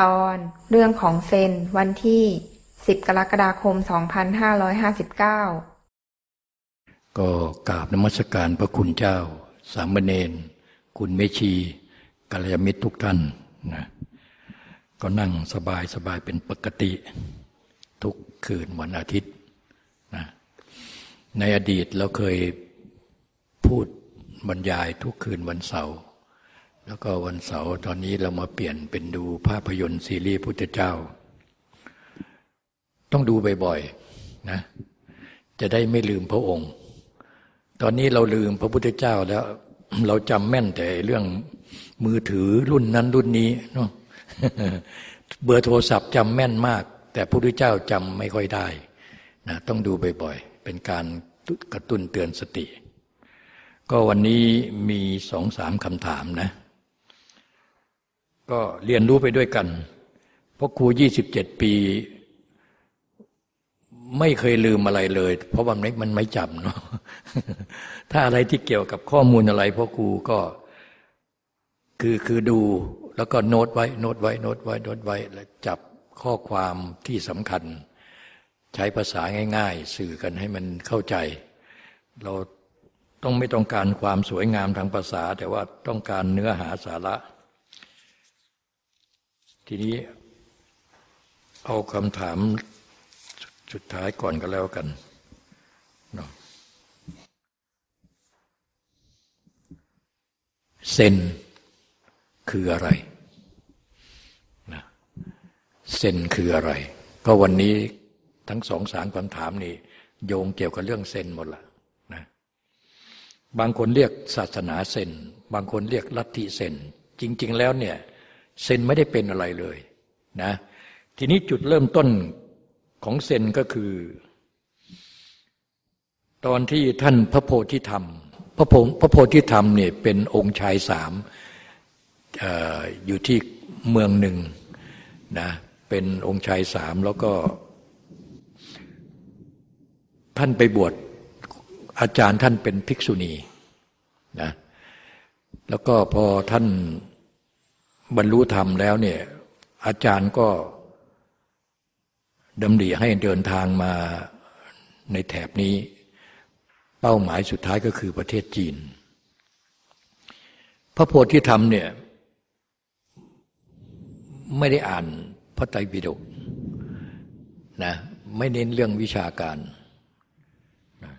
ตอนเรื่องของเซนวันที่ 10 กรกฎาคม 2559 ก็กราบนมัสการพระคุณเจ้า สามเณรคุณเมชีกัลยาณมิตรทุกท่านนะก็นั่งสบายสบายเป็นปกติ ทุกคืนวันอาทิตย์นะในอดีตเราเคยพูดบรรยายทุกคืนวันเสาร์ แล้วก็วันเสาร์ตอนนี้เรามาเปลี่ยนเป็นดูภาพยนตร์ซีรีส์พุทธเจ้า ต้องดูบ่อยๆนะจะได้ไม่ลืมพระองค์ ตอนนี้เราลืมพระพุทธเจ้าแล้ว เราจำแม่นแต่เรื่องมือถือรุ่นนั้นรุ่นนี้เนาะเบอร์โทรศัพท์จำแม่นมาก แต่พระพุทธเจ้าจำไม่ค่อยได้นะต้องดูบ่อยๆ เป็นการกระตุ้นเตือนสติ ก็วันนี้มีสองสามคำถามนะ ก็เรียนรู้ไปด้วยกัน เพราะครูยี่สิบเจ็ดปี ไม่เคยลืมอะไรเลย เพราะวันนี้มันไม่จำเนาะถ้าอะไรที่เกี่ยวกับข้อมูลอะไรพ่อครูก็คือคือดูแล้วก็โน้ตไว้โน้ตไว้โน้ตไว้โน้ตไว้แล้วจับข้อความที่สำคัญ ใช้ภาษาง่าย ๆ สื่อกันให้มันเข้าใจ เราต้องไม่ต้องการความสวยงามทางภาษา แต่ว่าต้องการเนื้อหาสาระ ทีนี้เอาคำถามสุดท้ายก่อนก็แล้วกันเนาะเซนคืออะไรนะเซนคืออะไร ก็วันนี้ทั้งสองสามคำถามนี้โยงเกี่ยวกับเรื่องเซนหมดละนะบางคนเรียกศาสนาเซน บางคนเรียกลัทธิเซน จริง ๆ แล้วเนี่ย เซนไม่ได้เป็นอะไรเลยนะทีนี้จุดเริ่มต้นของเซนก็คือ ตอนที่ท่านพระโพธิธรรม พระโพพระโพธิธรรมเนี่ยเป็นองค์ชายสามออยู่ที่เมืองหนึ่งนะเป็นองค์ชายสามแล้วก็ ท่านไปบวชอาจารย์ท่านเป็นภิกษุณีนะแล้วก็พอท่าน บรรลุธรรมแล้วเนี่ยอาจารย์ก็ดำริให้เดินทางมาในแถบนี้ เป้าหมายสุดท้ายก็คือประเทศจีน พระโพธิธรรมเนี่ยไม่ได้อ่านพระไตรปิฎกนะไม่เน้นเรื่องวิชาการนะ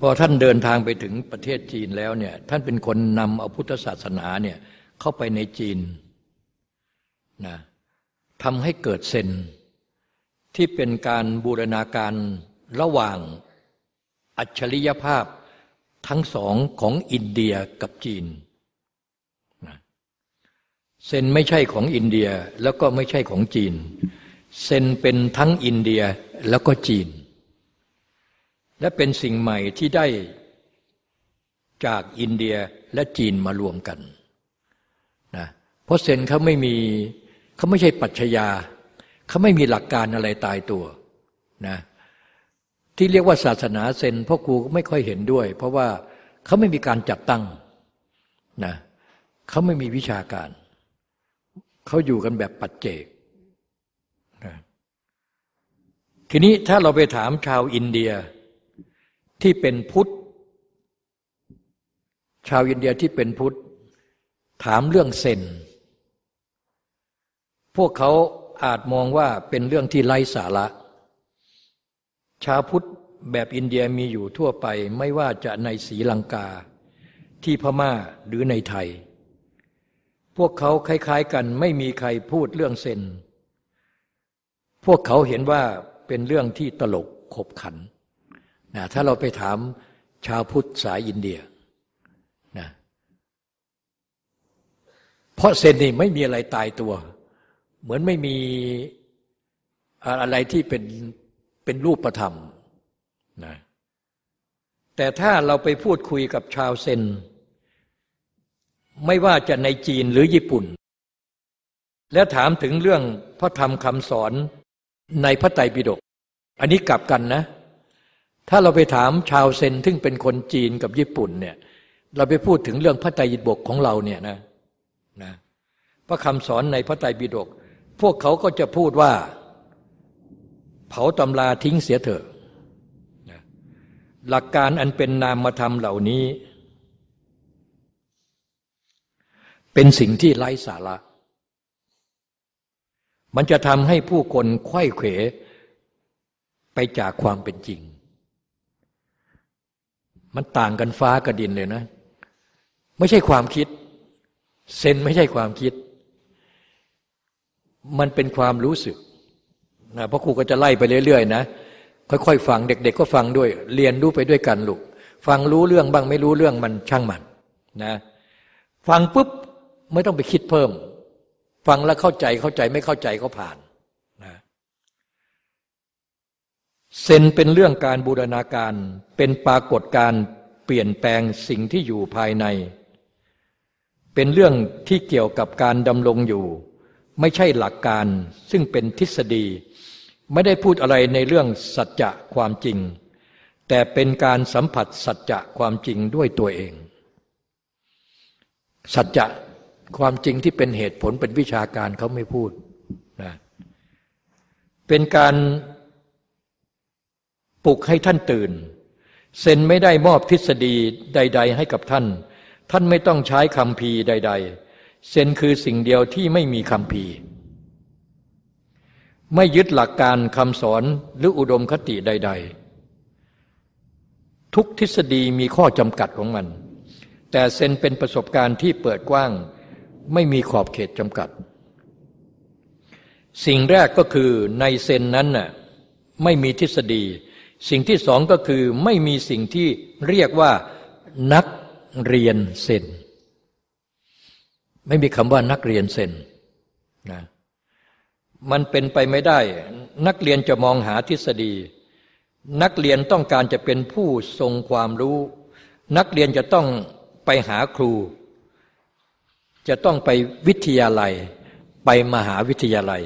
พอท่านเดินทางไปถึงประเทศจีนแล้วเนี่ยท่านเป็นคนนำเอาพุทธศาสนาเนี่ย เข้าไปในจีนนะทำให้เกิดเซนที่เป็นการบูรณาการระหว่างอัจฉริยภาพทั้งสองของอินเดียกับจีนนะเซนไม่ใช่ของอินเดียแล้วก็ไม่ใช่ของจีน เซนเป็นทั้งอินเดียแล้วก็จีน และเป็นสิ่งใหม่ที่ได้จากอินเดียและจีนมารวมกัน เพราะเซนเขาไม่มีเขาไม่ใช่ปัจจยาเขาไม่มีหลักการอะไรตายตัวนะที่เรียกว่าศาสนาเซนพ่อครูก็ไม่ค่อยเห็นด้วย เพราะว่าเขาไม่มีการจัดตั้งนะเขาไม่มีวิชาการเขาอยู่กันแบบปัจเจกนะทีนี้ถ้าเราไปถามชาวอินเดียที่เป็นพุทธ ชาวอินเดียที่เป็นพุทธ ถามเรื่องเซน พวกเขาอาจมองว่าเป็นเรื่องที่ไร้สาระ ชาวพุทธแบบอินเดียมีอยู่ทั่วไปไม่ว่าจะในศรีลังกา ที่พม่าหรือในไทย พวกเขาคล้ายๆกันไม่มีใครพูดเรื่องเซนพวกเขาเห็นว่าเป็นเรื่องที่ตลกขบขันนะถ้าเราไปถามชาวพุทธสายอินเดียนะเพราะเซนนี่ไม่มีอะไรตายตัว เหมือนไม่มีอะไรที่เป็นเป็นรูปประธรรมนะแต่ถ้าเราไปพูดคุยกับชาวเซน ไม่ว่าจะในจีนหรือญี่ปุ่น แล้วถามถึงเรื่องพระธรรมคำสอนในพระไตรปิฎกอันนี้กลับกันนะ ถ้าเราไปถามชาวเซนซึ่งเป็นคนจีนกับญี่ปุ่นเนี่ยเราไปพูดถึงเรื่องพระไตรปิฎกของเราเนี่ยนะนะพระคำสอนในพระไตรปิฎก พวกเขาก็จะพูดว่า เผาตำราทิ้งเสียเถอะหลักการอันเป็นนามธรรมเหล่านี้ เป็นสิ่งที่ไร้สาระ มันจะทำให้ผู้คนไข้เขวไปจากความเป็นจริง มันต่างกันฟ้ากับดินเลยนะ ไม่ใช่ความคิด เซนไม่ใช่ความคิด มันเป็นความรู้สึกนะพระครูก็จะไล่ไปเรื่อยๆนะค่อยๆฟังเด็ก ๆ ก็ฟังด้วย เรียนรู้ไปด้วยกันลูกฟังรู้เรื่องบ้างไม่รู้เรื่องมันช่างมันนะฟังปุ๊บไม่ต้องไปคิดเพิ่ม ฟังแล้วเข้าใจเข้าใจไม่เข้าใจก็ผ่านนะเซนเป็นเรื่องการบูรณาการเป็นปรากฏการเปลี่ยนแปลงสิ่งที่อยู่ภายใน เป็นเรื่องที่เกี่ยวกับการดำรงอยู่ ไม่ใช่หลักการซึ่งเป็นทฤษฎี ไม่ได้พูดอะไรในเรื่องสัจจะความจริง แต่เป็นการสัมผัสสัจจะความจริงด้วยตัวเอง สัจจะความจริงที่เป็นเหตุผลเป็นวิชาการเขาไม่พูดนะเป็นการปลุกให้ท่านตื่น เซนไม่ได้มอบทฤษฎีใด ๆ ให้กับท่าน ท่านไม่ต้องใช้คำพีใด ๆ เซนคือสิ่งเดียวที่ไม่มีคำพีไม่ยึดหลักการคำสอนหรืออุดมคติใด ๆ ทุกทฤษฎีมีข้อจำกัดของมัน แต่เซนเป็นประสบการณ์ที่เปิดกว้าง ไม่มีขอบเขตจำกัด สิ่งแรกก็คือในเซนนั้นน่ะไม่มีทฤษฎี สิ่งที่สองก็คือไม่มีสิ่งที่เรียกว่านักเรียนเซน ไม่มีคำว่านักเรียนเซนนะมันเป็นไปไม่ได้ นักเรียนจะมองหาทฤษฎี นักเรียนต้องการจะเป็นผู้ทรงความรู้ นักเรียนจะต้องไปหาครู จะต้องไปวิทยาลัย ไปมหาวิทยาลัย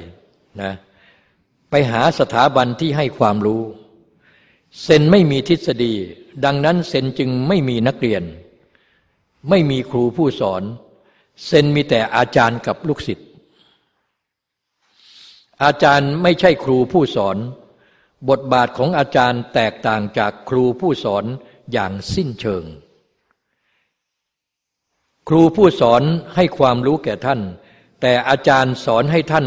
นะไปหาสถาบันที่ให้ความรู้เซนไม่มีทฤษฎี ดังนั้นเซนจึงไม่มีนักเรียน ไม่มีครูผู้สอน เซนมีแต่อาจารย์กับลูกศิษย์ อาจารย์ไม่ใช่ครูผู้สอน บทบาทของอาจารย์แตกต่างจากครูผู้สอนอย่างสิ้นเชิง ครูผู้สอนให้ความรู้แก่ท่าน แต่อาจารย์สอนให้ท่าน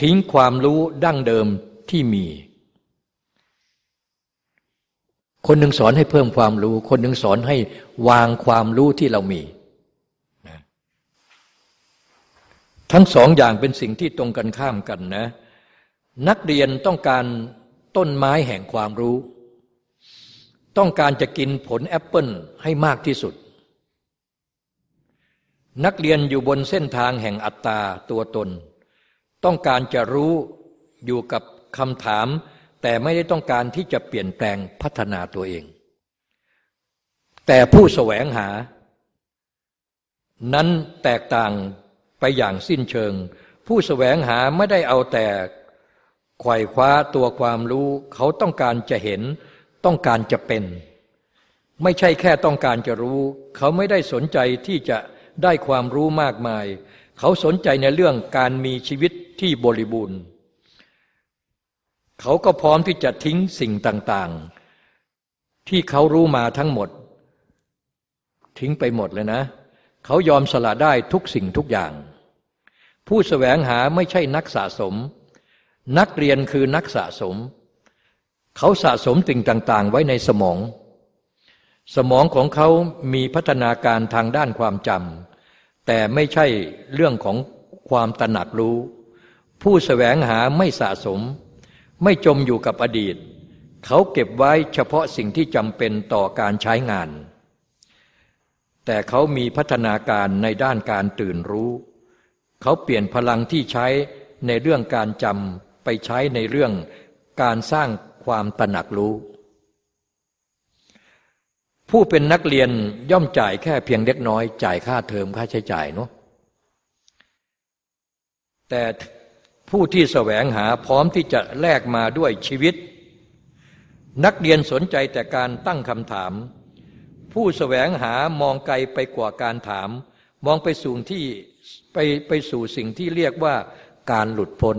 ทิ้งความรู้ดั้งเดิมที่มี คนหนึ่งสอนให้เพิ่มความรู้ คนหนึ่งสอนให้วางความรู้ที่เรามี ทั้งสองอย่างเป็นสิ่งที่ตรงกันข้ามกันนะ นักเรียนต้องการต้นไม้แห่งความรู้ ต้องการจะกินผลแอปเปิลให้มากที่สุด นักเรียนอยู่บนเส้นทางแห่งอัตตาตัวตน ต้องการจะรู้อยู่กับคำถาม แต่ไม่ได้ต้องการที่จะเปลี่ยนแปลงพัฒนาตัวเอง แต่ผู้แสวงหา นั้นแตกต่าง ไปอย่างสิ้นเชิง ผู้แสวงหาไม่ได้เอาแต่ไขว่คว้าตัวความรู้ เขาต้องการจะเห็น ต้องการจะเป็น ไม่ใช่แค่ต้องการจะรู้ เขาไม่ได้สนใจที่จะได้ความรู้มากมาย เขาสนใจในเรื่องการมีชีวิตที่บริบูรณ์เขาก็พร้อมที่จะทิ้งสิ่งต่างๆ ที่เขารู้มาทั้งหมด ทิ้งไปหมดเลยนะ เขายอมสละได้ทุกสิ่งทุกอย่าง ผู้สแสวงหาไม่ใช่นักสะสม นักเรียนคือนักสะสม เขาสะสมสิ่งต่าง ๆ ไว้ในสมอง สมองของเขามีพัฒนาการทางด้านความจำแต่ไม่ใช่เรื่องของความตระหนักรู้ ผู้สแสวงหาไม่สะสม ไม่จมอยู่กับอดีต เขาเก็บไว้เฉพาะสิ่งที่จำเป็นต่อการใช้งาน แต่เขามีพัฒนาการในด้านการตื่นรู้ เขาเปลี่ยนพลังที่ใช้ในเรื่องการจำไปใช้ในเรื่องการสร้างความตระหนักรู้ ผู้เป็นนักเรียนย่อมจ่ายแค่เพียงเล็กน้อย จ่ายค่าเทอมค่าใช้จ่ายเนาะแต่ผู้ที่แสวงหาพร้อมที่จะแลกมาด้วยชีวิต นักเรียนสนใจแต่การตั้งคำถาม ผู้แสวงหามองไกลไปกว่าการถาม มองไปสู่ที่ ไปไปสู่สิ่งที่เรียกว่าการหลุดพ้น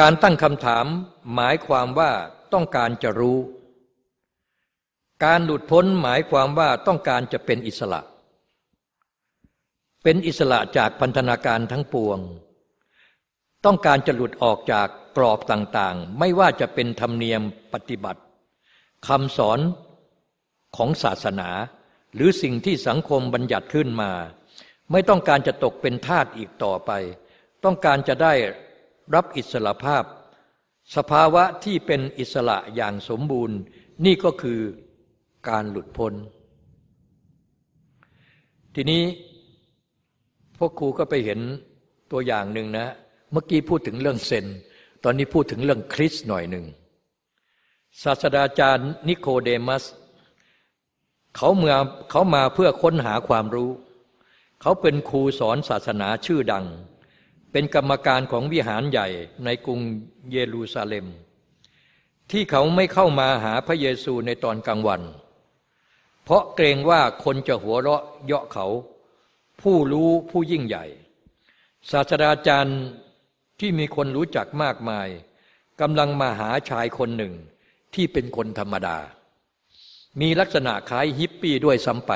การตั้งคำถามหมายความว่าต้องการจะรู้ การหลุดพ้นหมายความว่าต้องการจะเป็นอิสระ เป็นอิสระจากพันธนาการทั้งปวง ต้องการจะหลุดออกจากกรอบต่างๆ ไม่ว่าจะเป็นธรรมเนียมปฏิบัติคำสอนของศาสนา หรือสิ่งที่สังคมบัญญัติขึ้นมา ไม่ต้องการจะตกเป็นทาสอีกต่อไป ต้องการจะได้รับอิสระภาพ สภาวะที่เป็นอิสระอย่างสมบูรณ์ นี่ก็คือการหลุดพ้น ทีนี้พวกครูก็ไปเห็นตัวอย่างหนึ่งนะ เมื่อกี้พูดถึงเรื่องเซนตอนนี้พูดถึงเรื่องคริสหน่อยหนึ่งศาสตราจารย์นิโคเดมัส เขาเมื่อเขามาเพื่อค้นหาความรู้ เขาเป็นครูสอนศาสนาชื่อดัง เป็นกรรมการของวิหารใหญ่ในกรุงเยรูซาเล็ม ที่เขาไม่เข้ามาหาพระเยซูในตอนกลางวัน เพราะเกรงว่าคนจะหัวเราะเยาะเขา ผู้รู้ผู้ยิ่งใหญ่ ศาสตราจารย์ที่มีคนรู้จักมากมายกำลังมาหาชายคนหนึ่งที่เป็นคนธรรมดา มีลักษณะคล้ายฮิปปี้ด้วยซ้ำไป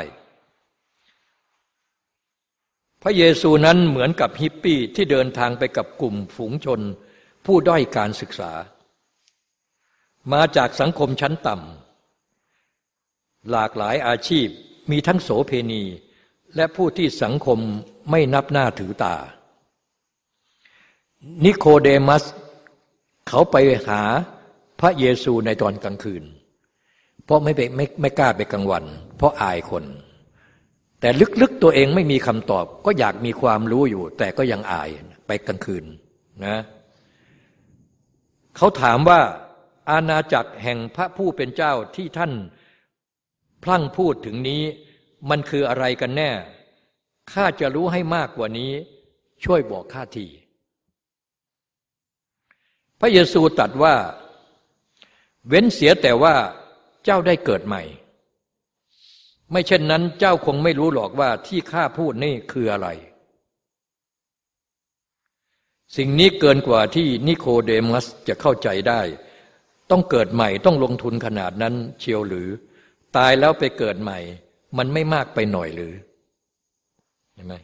พระเยซูนั้นเหมือนกับฮิปปี้ที่เดินทางไปกับกลุ่มฝูงชน ผู้ด้อยการศึกษา มาจากสังคมชั้นต่ำหลากหลายอาชีพมีทั้งโสเพณี และผู้ที่สังคมไม่นับหน้าถือตา นิโคเดมัส เขาไปหาพระเยซูในตอนกลางคืน เพราะไม่ไปไม่ไม่กล้าไปกลางวัน เพราะอายคน แต่ลึกๆตัวเองไม่มีคำตอบ ก็อยากมีความรู้อยู่ แต่ก็ยังอายไปกลางคืนนะเขาถามว่าอาณาจักรแห่งพระผู้เป็นเจ้าที่ท่านพลั่งพูดถึงนี้ มันคืออะไรกันแน่ข้าจะรู้ให้มากกว่านี้ ช่วยบอกข้าทีพระเยซูตรัสว่า เว้นเสียแต่ว่า เจ้าได้เกิดใหม่ ไม่เช่นนั้นเจ้าคงไม่รู้หรอกว่าที่ข้าพูดนี่คืออะไร สิ่งนี้เกินกว่าที่นิโคเดมัสจะเข้าใจได้ ต้องเกิดใหม่ต้องลงทุนขนาดนั้นเชียวหรือ ตายแล้วไปเกิดใหม่ มันไม่มากไปหน่อยหรือเห็นไหม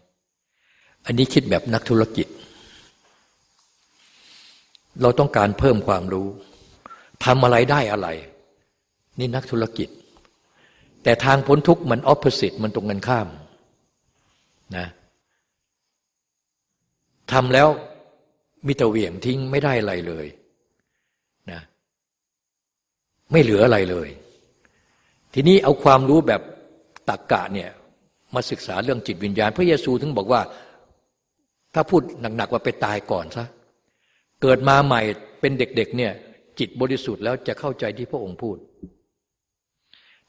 อันนี้คิดแบบนักธุรกิจ เราต้องการเพิ่มความรู้ทำอะไรได้อะไร นี่นักธุรกิจ แต่ทางพ้นทุกข์มันออปเ s ิตมันตรงกันข้ามนะทำแล้วมีแต่เวียงทิ้งไม่ได้อะไรเลยนะไม่เหลืออะไรเลย ทีนี้เอาความรู้แบบตักกะเนี่ยมาศึกษาเรื่องจิตวิญญาณ พระเยซูถึงบอกว่า ถ้าพูดหนักๆว่าไปตายก่อนซะเกิดมาใหม่เป็นเด็กๆเนี่ยจิตบริสุทธิ์แล้วจะเข้าใจที่พระองค์พูด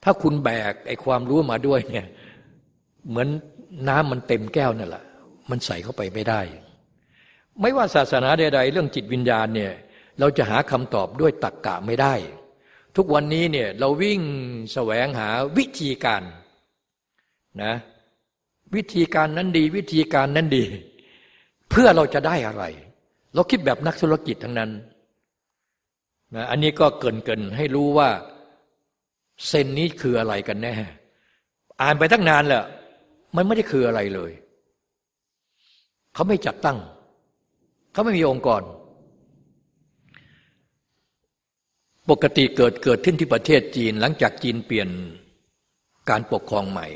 ถ้าคุณแบกไอ้ความรู้มาด้วยเนี่ย เหมือนน้ำมันเต็มแก้วนั่นแหละมันใส่เข้าไปไม่ได้ ไม่ว่าศาสนาใดๆเรื่องจิตวิญญาณเนี่ย เราจะหาคำตอบด้วยตักกะไม่ได้ ทุกวันนี้เนี่ยเราวิ่งแสวงหาวิธีการนะวิธีการนั้นดี วิธีการนั้นดี เพื่อเราจะได้อะไร เราคิดแบบนักธุรกิจทั้งนั้นนะอันนี้ก็เกินเกินให้รู้ว่า เซนนี้คืออะไรกันแน่ อ่านไปตั้งนานแล้วมันไม่ได้คืออะไรเลย เขาไม่จัดตั้ง เขาไม่มีองค์กร ปกติเกิดเกิดขึ้นที่ประเทศจีน หลังจากจีนเปลี่ยนการปกครองใหม่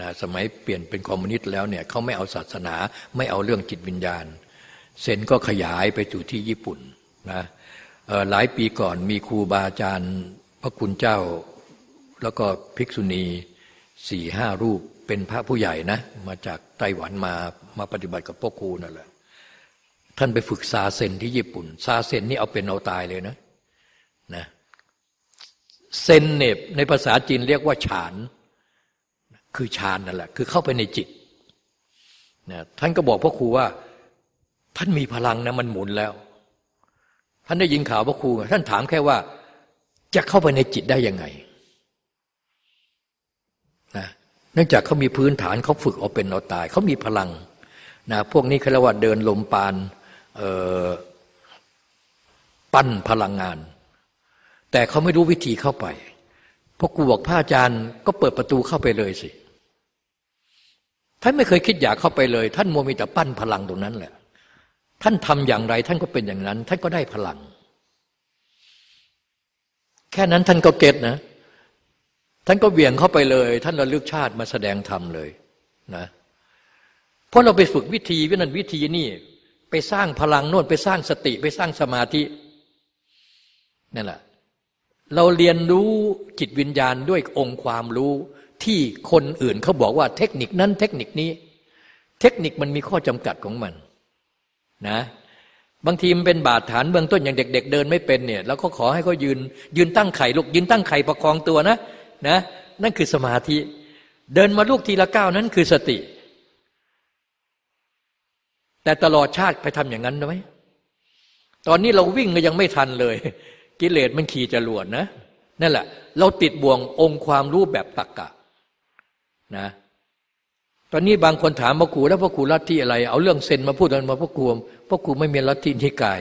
นะสมัยเปลี่ยนเป็นคอมมิวนิสต์แล้วเนี่ยเขาไม่เอาศาสนา ไม่เอาเรื่องจิตวิญญาณ เซนก็ขยายไปอยู่ที่ญี่ปุ่นนะหลายปีก่อนมีครูบาอาจารย์ พระคุณเจ้า แล้วก็ภิกษุณีสี่ห้ารูปเป็นพระผู้ใหญ่นะ มาจากไต้หวันมามาปฏิบัติกับพ่อครูนั่นแหละท่านไปฝึกซาเซนที่ญี่ปุ่น ซาเซนนี่เอาเป็นเอาตายเลยนะนะเซนเนบในภาษาจีนเรียกว่าฌาน คือฌานนั่นแหละ คือเข้าไปในจิตนะท่านก็บอกพ่อครูว่า ท่านมีพลังนะมันหมุนแล้ว ท่านได้ยินข่าวพระครู ท่านถามแค่ว่าจะเข้าไปในจิตได้ยังไงนะ เนื่องจากเขามีพื้นฐานเขาฝึกเอาเป็นเอาตายเขามีพลังนะพวกนี้เขาเรียกว่าเดินลมปานปั้นพลังงาน แต่เขาไม่รู้วิธีเข้าไปพราะกูบอกพระอาจารย์ก็เปิดประตูเข้าไปเลยสิท่านไม่เคยคิดอยากเข้าไปเลย ท่านมัวมีแต่ปั้นพลังตรงนั้นแหละ ท่านทำอย่างไร ท่านก็เป็นอย่างนั้น ท่านก็ได้พลัง แค่นั้นท่านก็เก็ตนะ ท่านก็เบี่ยงเข้าไปเลย ท่านระลึกชาติมาแสดงธรรมเลยนะเพราะเราไปฝึกวิธีวินันวิธีนี่ ไปสร้างพลังโน่นไปสร้างสติไปสร้างสมาธินั่นแหละเราเรียนรู้จิตวิญญาณด้วยองค์ความรู้ที่คนอื่นเขาบอกว่าเทคนิคนั้นเทคนิคนี้ เทคนิคมันมีข้อจำกัดของมันนะบางทีมันเป็นบาดฐานเบื้องต้นอย่างเด็ก ๆเเดินไม่เป็นเนี่ยเราก็ขอให้เขายืน ยืนตั้งไข่ลูกยืนตั้งไข่ประคองตัวนะ นะนั่นคือสมาธิ เดินมาลูกทีละก้าวนั้นคือสติ แต่ตลอดชาติไปทำอย่างนั้นไหมตอนนี้เราวิ่งก็ยังไม่ทันเลย กิเลสมันขี่จรวดนะนั่นแหละ เราติดบ่วงองค์ความรู้แบบตักกะนะตอนนี้บางคนถามพ่อครูแล้วพ่อครูลัทธิอะไร เอาเรื่องเซนมาพูดกันมาพ่อครูพ่อครูไม่มีลัทธินิกาย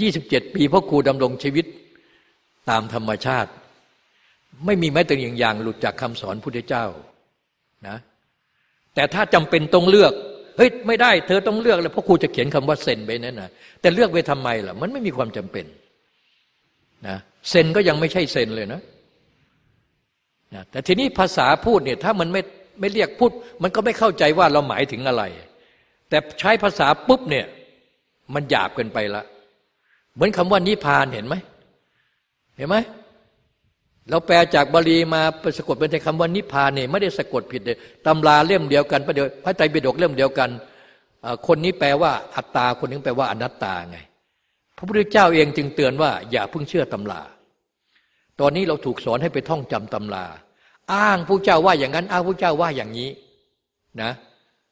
ยี่สิบเจ็ดปีพ่อครูดำรงชีวิตตามธรรมชาติ ไม่มีแม้แต่อย่างอย่างหลุดจากคำสอนพุทธเจ้านะแต่ถ้าจำเป็นต้องเลือกเฮ้ยไม่ได้เธอต้องเลือกแล้วพ่อครูจะเขียนคำว่าเซนไปนั่นนะแต่เลือกไปทำไมล่ะ มันไม่มีความจำเป็นนะเซนก็ยังไม่ใช่เซนเลยนะนะแต่ทีนี้ภาษาพูดเนี่ยถ้ามันไม่ไม่เรียกพูด มันก็ไม่เข้าใจว่าเราหมายถึงอะไร แต่ใช้ภาษาปุ๊บเนี่ย มันหยาบเกินไปละ เหมือนคำว่านิพานเห็นไหมเห็นไหม เราแปลจากบาลีมาสะกดเป็นคำว่านิพานเนี่ยไม่ได้สะกดผิดเลยตำราเล่มเดียวกันพระเดียวพระไตรปิฎกเล่มเดียวกัน คนนี้แปลว่าอัตตาคนนึงแปลว่าอนัตตาไง พระพุทธเจ้าเองจึงเตือนว่า อย่าเพิ่งเชื่อตำรา ตอนนี้เราถูกสอนให้ไปท่องจำตำรา อ้างผู้เจ้าว่าอย่างนั้น อ้างผู้เจ้าว่าอย่างนี้นะ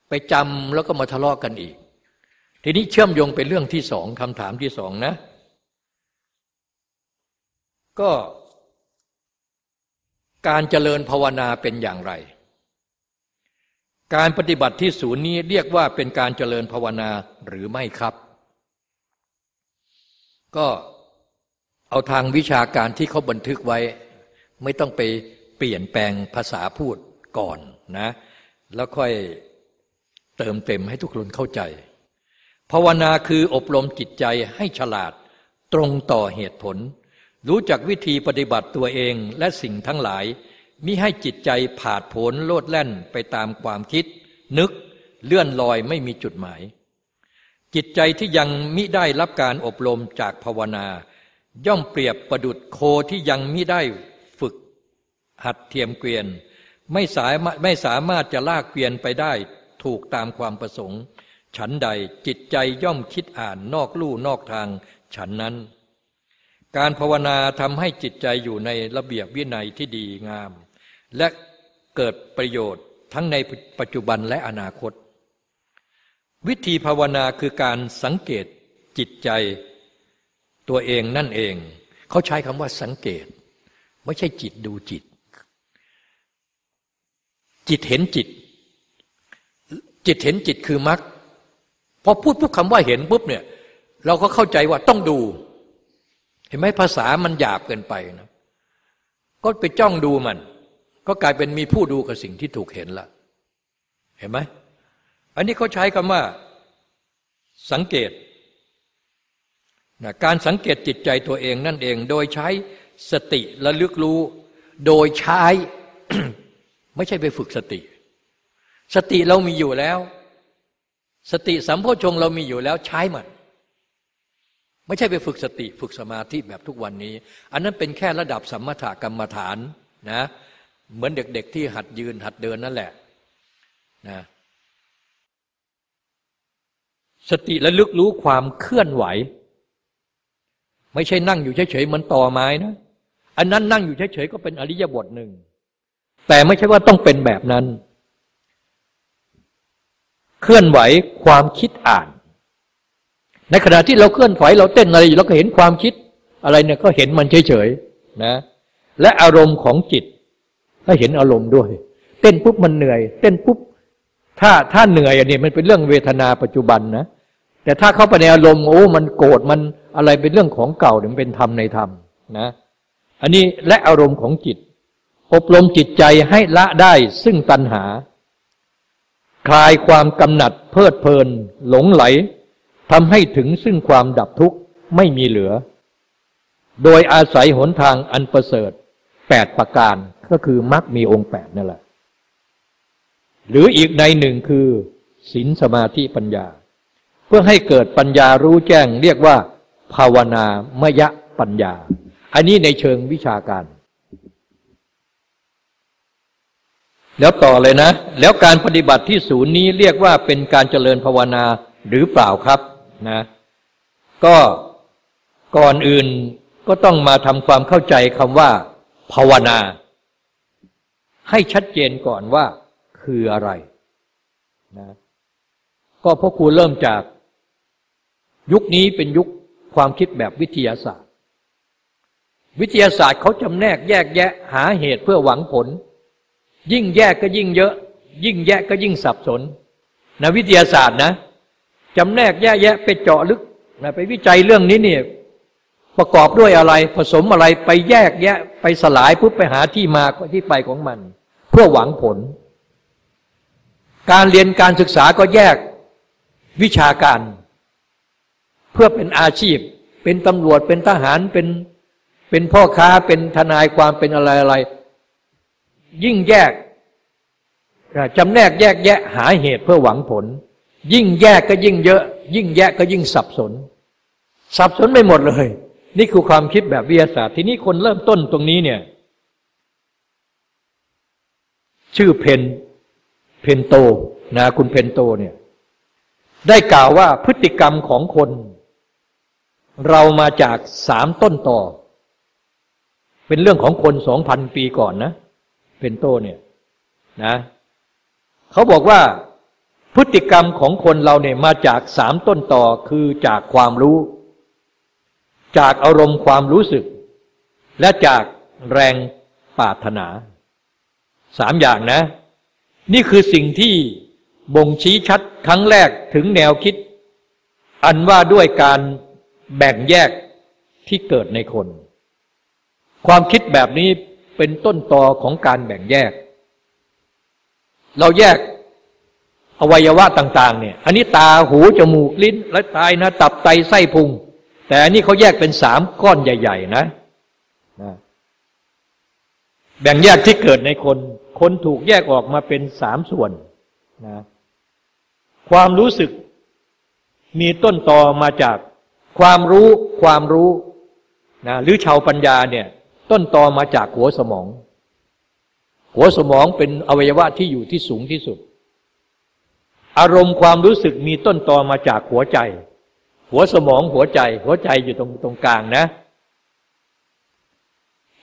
ไปจำแล้วก็มาทะเลาะกกันอีก ทีนี้เชื่อมโยงเป็นเรื่องที่สองคำถามที่สองนะ ก็ การเจริญภาวนาเป็นอย่างไร การปฏิบัติที่ศูนย์นี้เรียกว่าเป็นการเจริญภาวนาหรือไม่ครับ ก็เอาทางวิชาการที่เขาบันทึกไว้ ไม่ต้องไปเปลี่ยนแปลงภาษาพูดก่อนนะ แล้วค่อยเติมเต็มให้ทุกคนเข้าใจ ภาวนาคืออบรมจิตใจให้ฉลาดตรงต่อเหตุผล รู้จักวิธีปฏิบัติตัวเองและสิ่งทั้งหลาย มิให้จิตใจผาดผลโลดแล่นไปตามความคิด นึกเลื่อนลอยไม่มีจุดหมาย จิตใจที่ยังมิได้รับการอบรมจากภาวนา ย่อมเปรียบประดุดโคที่ยังมิได้ฝึก หัดเทียมเกวียน ไม่สามารถไม่สามารถจะลากเกวียนไปได้ถูกตามความประสงค์ ฉันใดจิตใจย่อมคิดอ่านนอกลู่นอกทาง ฉันนั้น การภาวนาทำให้จิตใจอยู่ในระเบียบวินัยที่ดีงาม และเกิดประโยชน์ทั้งในปัจจุบันและอนาคต วิธีภาวนาคือการสังเกตจิตใจตัวเองนั่นเอง เขาใช้คำว่าสังเกต ไม่ใช่จิตดูจิต จิตเห็นจิต จิตเห็นจิตคือมรรคพอพูดปุ๊บคำว่าเห็นปุ๊บเนี่ย เราก็เข้าใจว่าต้องดู เห็นไหมภาษามันหยาบเกินไปนะก็ไปจ้องดูมัน ก็กลายเป็นมีผู้ดูกับสิ่งที่ถูกเห็นละเห็นไหมอันนี้เขาใช้คำว่า สังเกตนะการสังเกตจิตใจตัวเองนั่นเอง โดยใช้สติระลึกรู้ โดยใช้ ไม่ใช่ไปฝึกสติ สติเรามีอยู่แล้ว สติสัมโพชงเรามีอยู่แล้วใช้มัน ไม่ใช่ไปฝึกสติฝึกสมาธิแบบทุกวันนี้ อันนั้นเป็นแค่ระดับสัมมาถกรรมฐานนะเหมือนเด็ก ๆ ที่หัดยืนหัดเดินนั่นแหละนะสติและลึกรู้ความเคลื่อนไหว ไม่ใช่นั่งอยู่เฉยๆเหมือนต่อไม้นะ อันนั้นนั่งอยู่เฉยๆก็เป็นอริยบทหนึ่ง แต่ไม่ใช่ว่าต้องเป็นแบบนั้น เคลื่อนไหวความคิดอ่าน ในขณะที่เราเคลื่อนไหวเราเต้นอะไรอยู่เราก็เห็นความคิดอะไรเนี่ยก็เห็นมันเฉยๆนะ และอารมณ์ของจิตถ้าเห็นอารมณ์ด้วยแต่ต้นปุ๊บมันเหนื่อย เต้นปุ๊บถ้าถ้าเหนื่อยอันนี้มันเป็นเรื่องเวทนาปัจจุบันนะแต่ถ้าเข้าไปในอารมณ์โอ้มันโกรธมันอะไรเป็นเรื่องของเก่าเดี๋ยวเป็นธรรมในธรรมนะ อันนี้และอารมณ์ของจิต อบรมจิตใจให้ละได้ซึ่งตัณหา คลายความกำหนัดเพลิดเพลิน หลงไหล ทำให้ถึงซึ่งความดับทุกข์ไม่มีเหลือ โดยอาศัยหนทางอันประเสริฐแปดประการก็คือมรรคมีองค์แปดนั่นแหละ หรืออีกในหนึ่งคือศีลสมาธิปัญญา เพื่อให้เกิดปัญญารู้แจ้ง เรียกว่า ภาวนามยะปัญญา อันนี้ในเชิงวิชาการ แล้วต่อเลยนะ แล้วการปฏิบัติที่ศูนย์นี้เรียกว่าเป็นการเจริญภาวนาหรือเปล่าครับ นะก็ก่อนอื่นก็ต้องมาทำความเข้าใจคำว่า ภาวนา ให้ชัดเจนก่อนว่าคืออะไรนะก็พ่อครูเริ่มจาก ยุคนี้เป็นยุคความคิดแบบวิทยาศาสตร์ วิทยาศาสตร์เขาจำแนกแยกแยะหาเหตุเพื่อหวังผล ยิ่งแยกก็ยิ่งเยอะ ยิ่งแยกก็ยิ่งสับสนนะวิทยาศาสตร์นะ จำแนกแยกแยะไปเจาะลึกนะไปวิจัยเรื่องนี้เนี่ยประกอบด้วยอะไรผสมอะไรไปแยกแยะ ไปสลายปุ๊บไปหาที่มาที่ไปของมัน เพื่อหวังผล การเรียนการศึกษาก็แยกวิชาการ เพื่อเป็นอาชีพ เป็นตำรวจเป็นทหารเป็นเป็นพ่อค้าเป็นทนายความเป็นอะไรอะไร ยิ่งแยกจำแนกแยกแยะหาเหตุเพื่อหวังผล ยิ่งแยกก็ยิ่งเยอะ ยิ่งแยกก็ยิ่งสับสน สับสนไม่หมดเลย นี่คือความคิดแบบวิทยาศาสตร์ ทีนี้คนเริ่มต้นตรงนี้เนี่ย ชื่อเพนเพนโตนะ คุณเพนโตเนี่ย ได้กล่าวว่าพฤติกรรมของคน เรามาจากสามต้นต่อ เป็นเรื่องของคนสองพันปีก่อนนะ เพนโตเนี่ย นะเขาบอกว่า พฤติกรรมของคนเราเนี่ยมาจากสามต้นต่อคือจากความรู้ จากอารมณ์ความรู้สึก และจากแรงปรารถนาสามอย่างนะ นี่คือสิ่งที่บ่งชี้ชัดครั้งแรกถึงแนวคิด อันว่าด้วยการแบ่งแยกที่เกิดในคน ความคิดแบบนี้เป็นต้นตอของการแบ่งแยก เราแยก อวัยวะต่าง ๆ เนี่ย อันนี้ตาหูจมูกลิ้นและตายนะตับไตไส้พุง แต่อันนี้เขาแยกเป็นสามก้อนใหญ่ ๆ นะนะแบ่งแยกที่เกิดในคน คนถูกแยกออกมาเป็นสามส่วนนะความรู้สึกมีต้นตอมาจากความรู้ความรู้นะหรือชาวปัญญาเนี่ย ต้นตอมาจากหัวสมอง หัวสมองเป็นอวัยวะที่อยู่ที่สูงที่สุด อารมณ์ความรู้สึกมีต้นตอมาจากหัวใจ หัวสมองหัวใจ หัวใจอยู่ตรงตรงกลางนะ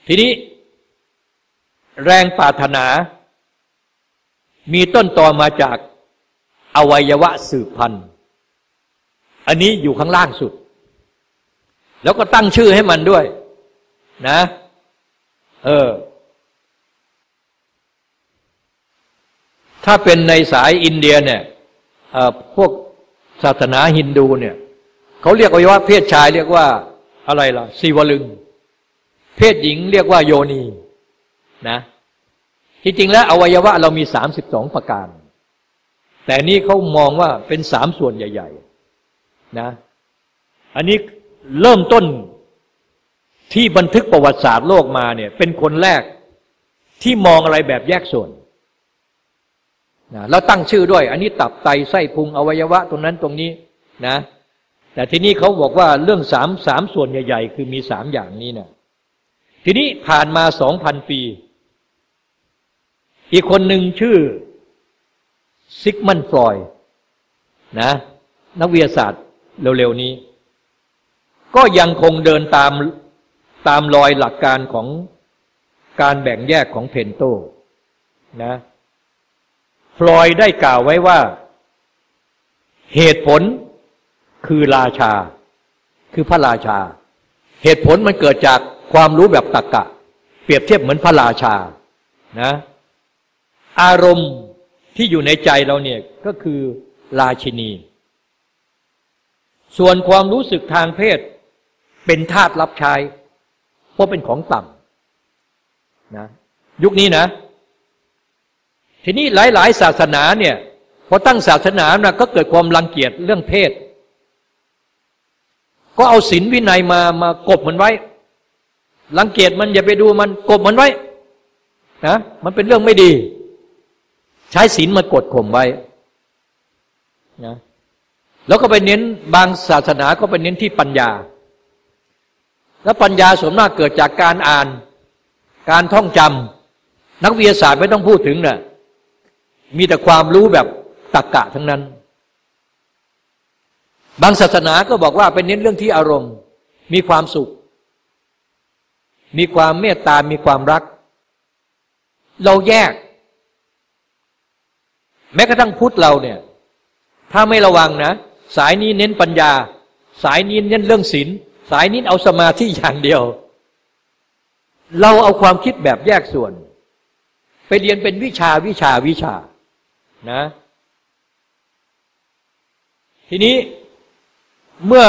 ทีนี้ แรงปรารถนา มีต้นตอมาจากอวัยวะสืบพันธุ์ อันนี้อยู่ข้างล่างสุด แล้วก็ตั้งชื่อให้มันด้วย นะ เออ ถ้าเป็นในสายอินเดียเนี่ย พวกศาสนาฮินดูเนี่ยเขาเรียกอวัยวะเพศชายเรียกว่าอะไรล่ะสีวลึง เพศหญิงเรียกว่าโยนีนะที่จริงแล้วอวัยวะเรามีสามสิบสองประการ แต่นี่เขามองว่าเป็นสามส่วนใหญ่ๆนะอันนี้เริ่มต้นที่บันทึกประวัติศาสตร์โลกมาเนี่ย เป็นคนแรกที่มองอะไรแบบแยกส่วน นะแล้วตั้งชื่อด้วย อันนี้ตับไตไส้พุงอวัยวะตรงนั้นตรงนี้นะแต่ทีนี้เขาบอกว่าเรื่องสามสามส่วนใหญ่ ๆ คือมีสามอย่างนี้นะทีนี้ผ่านมาสองพันปี อีกคนหนึ่งชื่อซิกมันฟลอยนะนักวิทยาศาสตร์เร็วๆนี้ ก็ยังคงเดินตามตามรอยหลักการของการแบ่งแยกของเพนโตนะ ฟลอยได้กล่าวไว้ว่า เหตุผลคือราชา คือพระราชา เหตุผลมันเกิดจากความรู้แบบตรกกะ เปรียบเทียบเหมือนพระราชานะ อารมณ์ที่อยู่ในใจเราเนี่ยก็คือราชินี ส่วนความรู้สึกทางเพศเป็นทาสรับใช้เพราะเป็นของต่ำนะยุคนี้นะ ทีนี้หลาย ๆ ศาสนาเนี่ยพอตั้งศาสนานะก็เกิดความรังเกียจเรื่องเพศ ก็เอาศีลวินัยมามากบมันไว้รังเกียจมันอย่าไปดูมันกบมันไว้นะมันเป็นเรื่องไม่ดี ใช้ศีลมากดข่มไว้นะแล้วก็ไปเน้นบางศาสนาก็ไปเน้นที่ปัญญา แล้วปัญญาส่วนมากเกิดจากการอ่าน การท่องจำนักวิทยาศาสตร์ไม่ต้องพูดถึงนะ่ะ มีแต่ความรู้แบบตรกกะทั้งนั้น บางศาสนาก็บอกว่าเป็นเน้นเรื่องที่อารมณ์ มีความสุข มีความเมตตา มีความรัก เราแยก แม้กระทั่งพุทธเราเนี่ย ถ้าไม่ระวังนะ สายนี้เน้นปัญญา สายนี้เน้นเรื่องศีลสายนี้เอาสมาธิอย่างเดียว เราเอาความคิดแบบแยกส่วน ไปเรียนเป็นวิชาวิชาวิชา นะ ทีนี้เมื่อ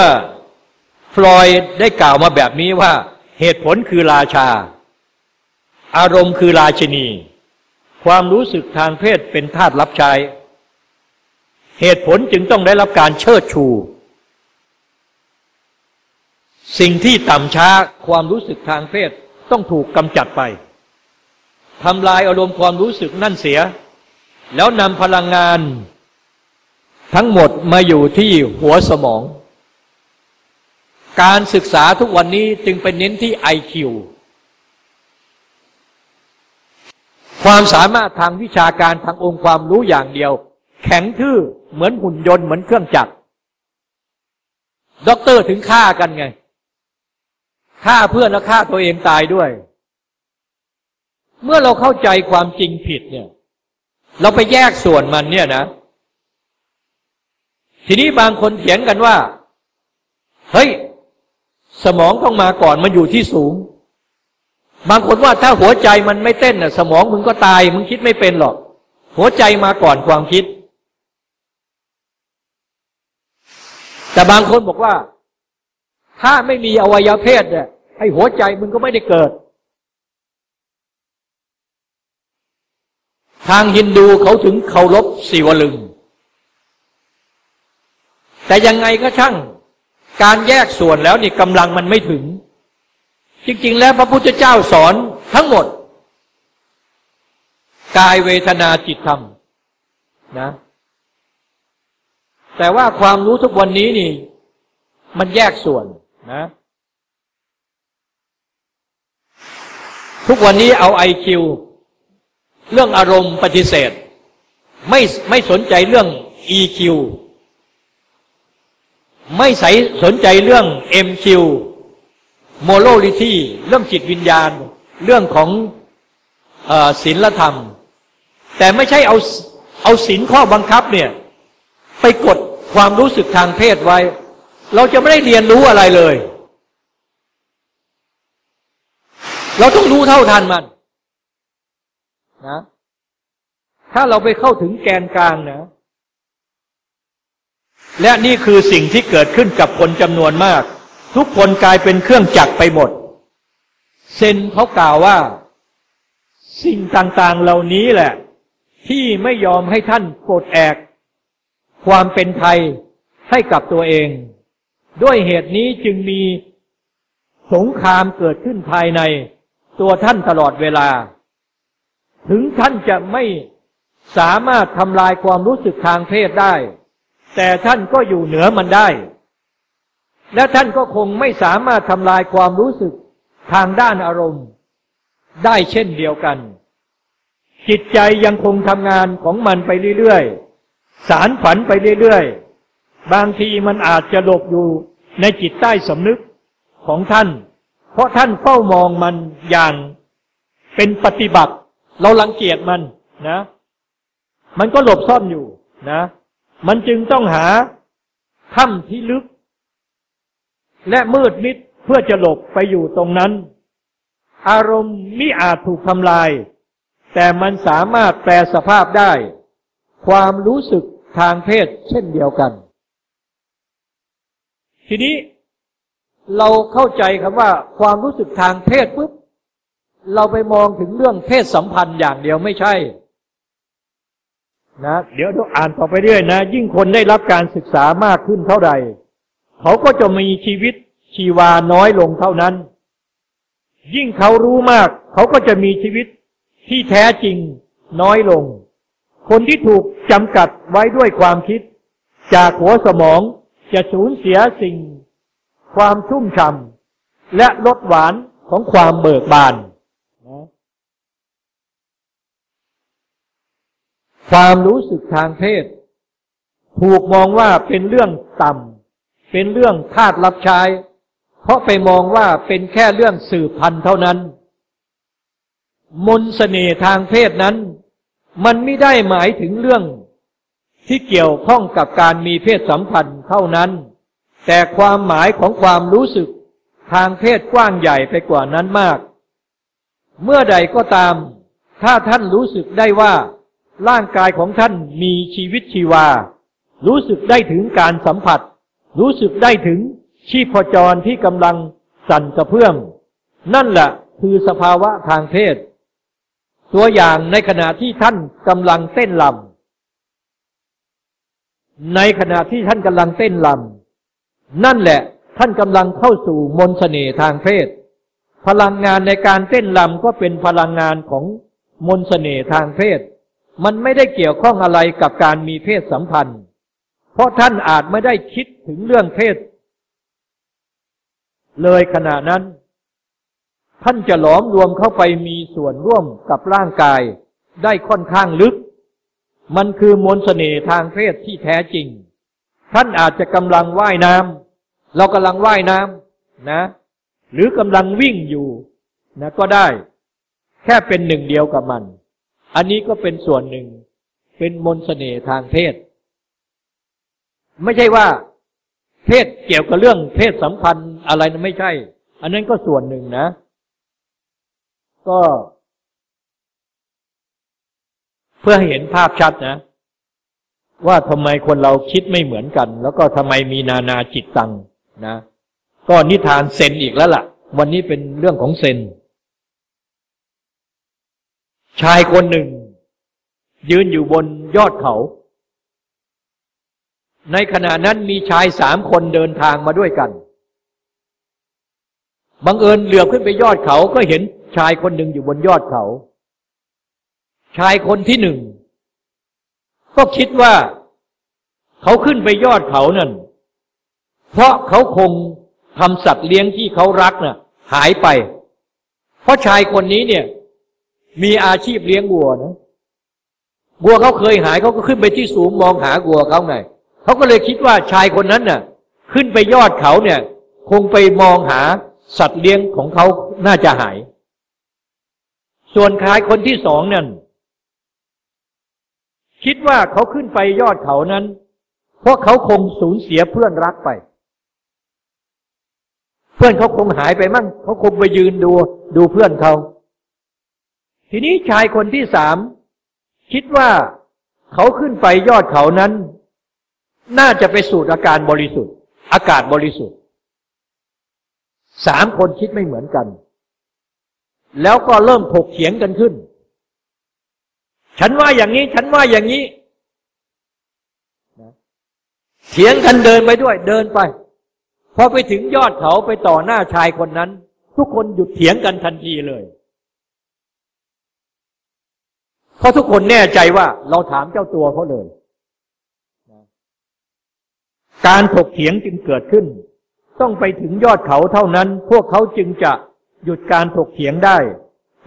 ฟลอยได้กล่าวมาแบบนี้ว่า เหตุผลคือราชา อารมณ์คือราชินี ความรู้สึกทางเพศเป็นทาสรับใช้ เหตุผลจึงต้องได้รับการเชิดชู สิ่งที่ต่ำช้าความรู้สึกทางเพศต้องถูกกำจัดไปทำลายอารมณ์ความรู้สึกนั่นเสีย แล้วนำพลังงาน ทั้งหมดมาอยู่ที่หัวสมอง การศึกษาทุกวันนี้จึงเป็นเน้นที่ไอคิวความสามารถทางวิชาการทางองค์ความรู้อย่างเดียว แข็งทื่อเหมือนหุ่นยนต์เหมือนเครื่องจักรด็อกเตอร์ถึงฆ่ากันไงฆ่าเพื่อนแล้วฆ่าตัวเองตายด้วย เมื่อเราเข้าใจความจริงผิดเนี่ย เราไปแยกส่วนมันเนี่ยนะ ทีนี้บางคนเถียงกันว่า เฮ้ย สมองต้องมาก่อนมันอยู่ที่สูง บางคนว่าถ้าหัวใจมันไม่เต้นน่ะ สมองมึงก็ตาย มึงคิดไม่เป็นหรอก หัวใจมาก่อนความคิด แต่บางคนบอกว่า ถ้าไม่มีอวัยวะเพศเนี่ยให้หัวใจมึงก็ไม่ได้เกิด ทางฮินดูเขาถึงเคารพสิวลึง แต่ยังไงก็ช่าง การแยกส่วนแล้วนี่กำลังมันไม่ถึง จริง ๆ แล้วพระพุทธเจ้าสอนทั้งหมด กายเวทนาจิตธรรมนะ แต่ว่าความรู้ทุกวันนี้นี่ มันแยกส่วนนะทุกวันนี้เอาไอคิว เรื่องอารมณ์ปฏิเสธ ไม่ไม่สนใจเรื่อง EQ ไม่ใส่สนใจเรื่อง MQ morality เรื่องจิตวิญญาณ เรื่องของศีลธรรม แต่ไม่ใช่เอาเอาศีลข้อบังคับเนี่ยไปกดความรู้สึกทางเพศไว้ เราจะไม่ได้เรียนรู้อะไรเลย เราต้องรู้เท่าทันมัน นะ ถ้าเราไปเข้าถึงแกนกลางนะ และนี่คือสิ่งที่เกิดขึ้นกับคนจำนวนมาก ทุกคนกลายเป็นเครื่องจักรไปหมด เซนเขากล่าวว่า สิ่งต่างๆเหล่านี้แหละ ที่ไม่ยอมให้ท่านปลดแอก ความเป็นไทยให้กับตัวเอง ด้วยเหตุนี้จึงมีสงครามเกิดขึ้นภายในตัวท่านตลอดเวลา ถึงท่านจะไม่สามารถทำลายความรู้สึกทางเพศได้ แต่ท่านก็อยู่เหนือมันได้ และท่านก็คงไม่สามารถทำลายความรู้สึกทางด้านอารมณ์ ได้เช่นเดียวกัน จิตใจยังคงทำงานของมันไปเรื่อยๆ สารฝันไปเรื่อยๆ บางทีมันอาจจะหลบอยู่ในจิตใต้สำนึกของท่าน เพราะท่านเฝ้ามองมันอย่างเป็นปฏิบัติ เราลังเกียจมันนะ มันก็หลบซ่อนอยู่นะ มันจึงต้องหาถ้ำที่ลึก และมืดมิดเพื่อจะหลบไปอยู่ตรงนั้น อารมณ์มิอาจถูกทำลาย แต่มันสามารถแปลสภาพได้ ความรู้สึกทางเพศเช่นเดียวกัน ทีนี้เราเข้าใจคำว่าความรู้สึกทางเพศปุ๊บ เราไปมองถึงเรื่องเพศสัมพันธ์อย่างเดียวไม่ใช่ นะ เดี๋ยวต้องอ่านต่อไปเรื่อยนะ ยิ่งคนได้รับการศึกษามากขึ้นเท่าใดเขาก็จะมีชีวิตชีวาน้อยลงเท่านั้น ยิ่งเขารู้มาก เขาก็จะมีชีวิตที่แท้จริงน้อยลง คนที่ถูกจำกัดไว้ด้วยความคิด จากหัวสมองจะสูญเสียสิ่ง ความชุ่มฉ่ำและรสหวานของความเบิกบาน ความรู้สึกทางเพศ ถูกมองว่าเป็นเรื่องต่ำเป็นเรื่องทาสรับใช้เพราะไปมองว่าเป็นแค่เรื่องสืบพันธุ์เท่านั้น มนสเสน่ห์ทางเพศนั้น มันไม่ได้หมายถึงเรื่อง ที่เกี่ยวข้องกับการมีเพศสัมพันธ์เท่านั้น แต่ความหมายของความรู้สึกทางเพศกว้างใหญ่ไปกว่านั้นมาก เมื่อใดก็ตาม ถ้าท่านรู้สึกได้ว่า ร่างกายของท่านมีชีวิตชีวา รู้สึกได้ถึงการสัมผัส รู้สึกได้ถึงชีพจรที่กำลังสั่นกระเพื่อม นั่นแหละคือสภาวะทางเพศ ตัวอย่างในขณะที่ท่านกำลังเต้นลำในขณะที่ท่านกำลังเต้นลำนั่นแหละท่านกำลังเข้าสู่มนสเสน่ห์ทางเพศ พลังงานในการเต้นลำก็เป็นพลังงานของมนสเสน่ห์ทางเพศ มันไม่ได้เกี่ยวข้องอะไรกับการมีเพศสัมพันธ์ เพราะท่านอาจไม่ได้คิดถึงเรื่องเพศ เลยขณะนั้น ท่านจะหลอมรวมเข้าไปมีส่วนร่วมกับร่างกายได้ค่อนข้างลึก มันคือมนสเสน่ห์ทางเพศที่แท้จริง ท่านอาจจะกำลังว่ายน้ำเรากำลังว่ายน้ำนะ หรือกำลังวิ่งอยู่นะก็ได้ แค่เป็นหนึ่งเดียวกับมัน อันนี้ก็เป็นส่วนหนึ่ง เป็นมนสเสน่ห์ทางเพศ ไม่ใช่ว่า เพศเกี่ยวกับเรื่องเพศสัมพันธ์อะไรนะไม่ใช่ อันนั้นก็ส่วนหนึ่งนะ ก็ เพื่อให้เห็นภาพชัดนะ ว่าทำไมคนเราคิดไม่เหมือนกัน แล้วก็ทำไมมีนานาจิตตังนะ ก็นิทานเซนอีกแล้วละ่ะ วันนี้เป็นเรื่องของเซน ชายคนหนึ่ง ยืนอยู่บนยอดเขา ในขณะนั้นมีชายสามคนเดินทางมาด้วยกัน บังเอิญเหลือบขึ้นไปยอดเขาก็เห็นชายคนหนึ่งอยู่บนยอดเขา ชายคนที่หนึ่ง ก็คิดว่าเขาขึ้นไปยอดเขานั่น เพราะเขาคงทำสัตว์เลี้ยงที่เขารักน่ะ หายไป เพราะชายคนนี้เนี่ย มีอาชีพเลี้ยงวัวนะวัวเขาเคยหายเขาก็ขึ้นไปที่สูงมองหาวัวเขาไงเขาก็เลยคิดว่าชายคนนั้นน่ะ ขึ้นไปยอดเขาเนี่ย คงไปมองหาสัตว์เลี้ยงของเขาน่าจะหาย ส่วนคายคนที่สองนั่นคิดว่าเขาขึ้นไปยอดเขานั้น เพราะเขาคงสูญเสียเพื่อนรักไป เพื่อนเขาคงหายไปมั่งเขาคงไปยืนดูดูเพื่อนเขา ทีนี้ชายคนที่สามคิดว่าเขาขึ้นไปยอดเขานั้น น่าจะไปสูดอาการบริสุทธิ์ อากาศบริสุทธิ์สามคนคิดไม่เหมือนกัน แล้วก็เริ่มถกเถียงกันขึ้น ฉันว่าอย่างนี้ ฉันว่าอย่างนี้เถียงกันเดินไปด้วย เดินไป พอไปถึงยอดเขาไปต่อหน้าชายคนนั้น ทุกคนหยุดเถียงกันทันทีเลย เพ ราะทุกคนแน่ใจว่าเราถามเจ้าตัวเขาเลยการถกเถียงจึงเกิดขึ้น ต้องไปถึงยอดเขาเท่านั้น พวกเขาจึงจะหยุดการถกเถียงได้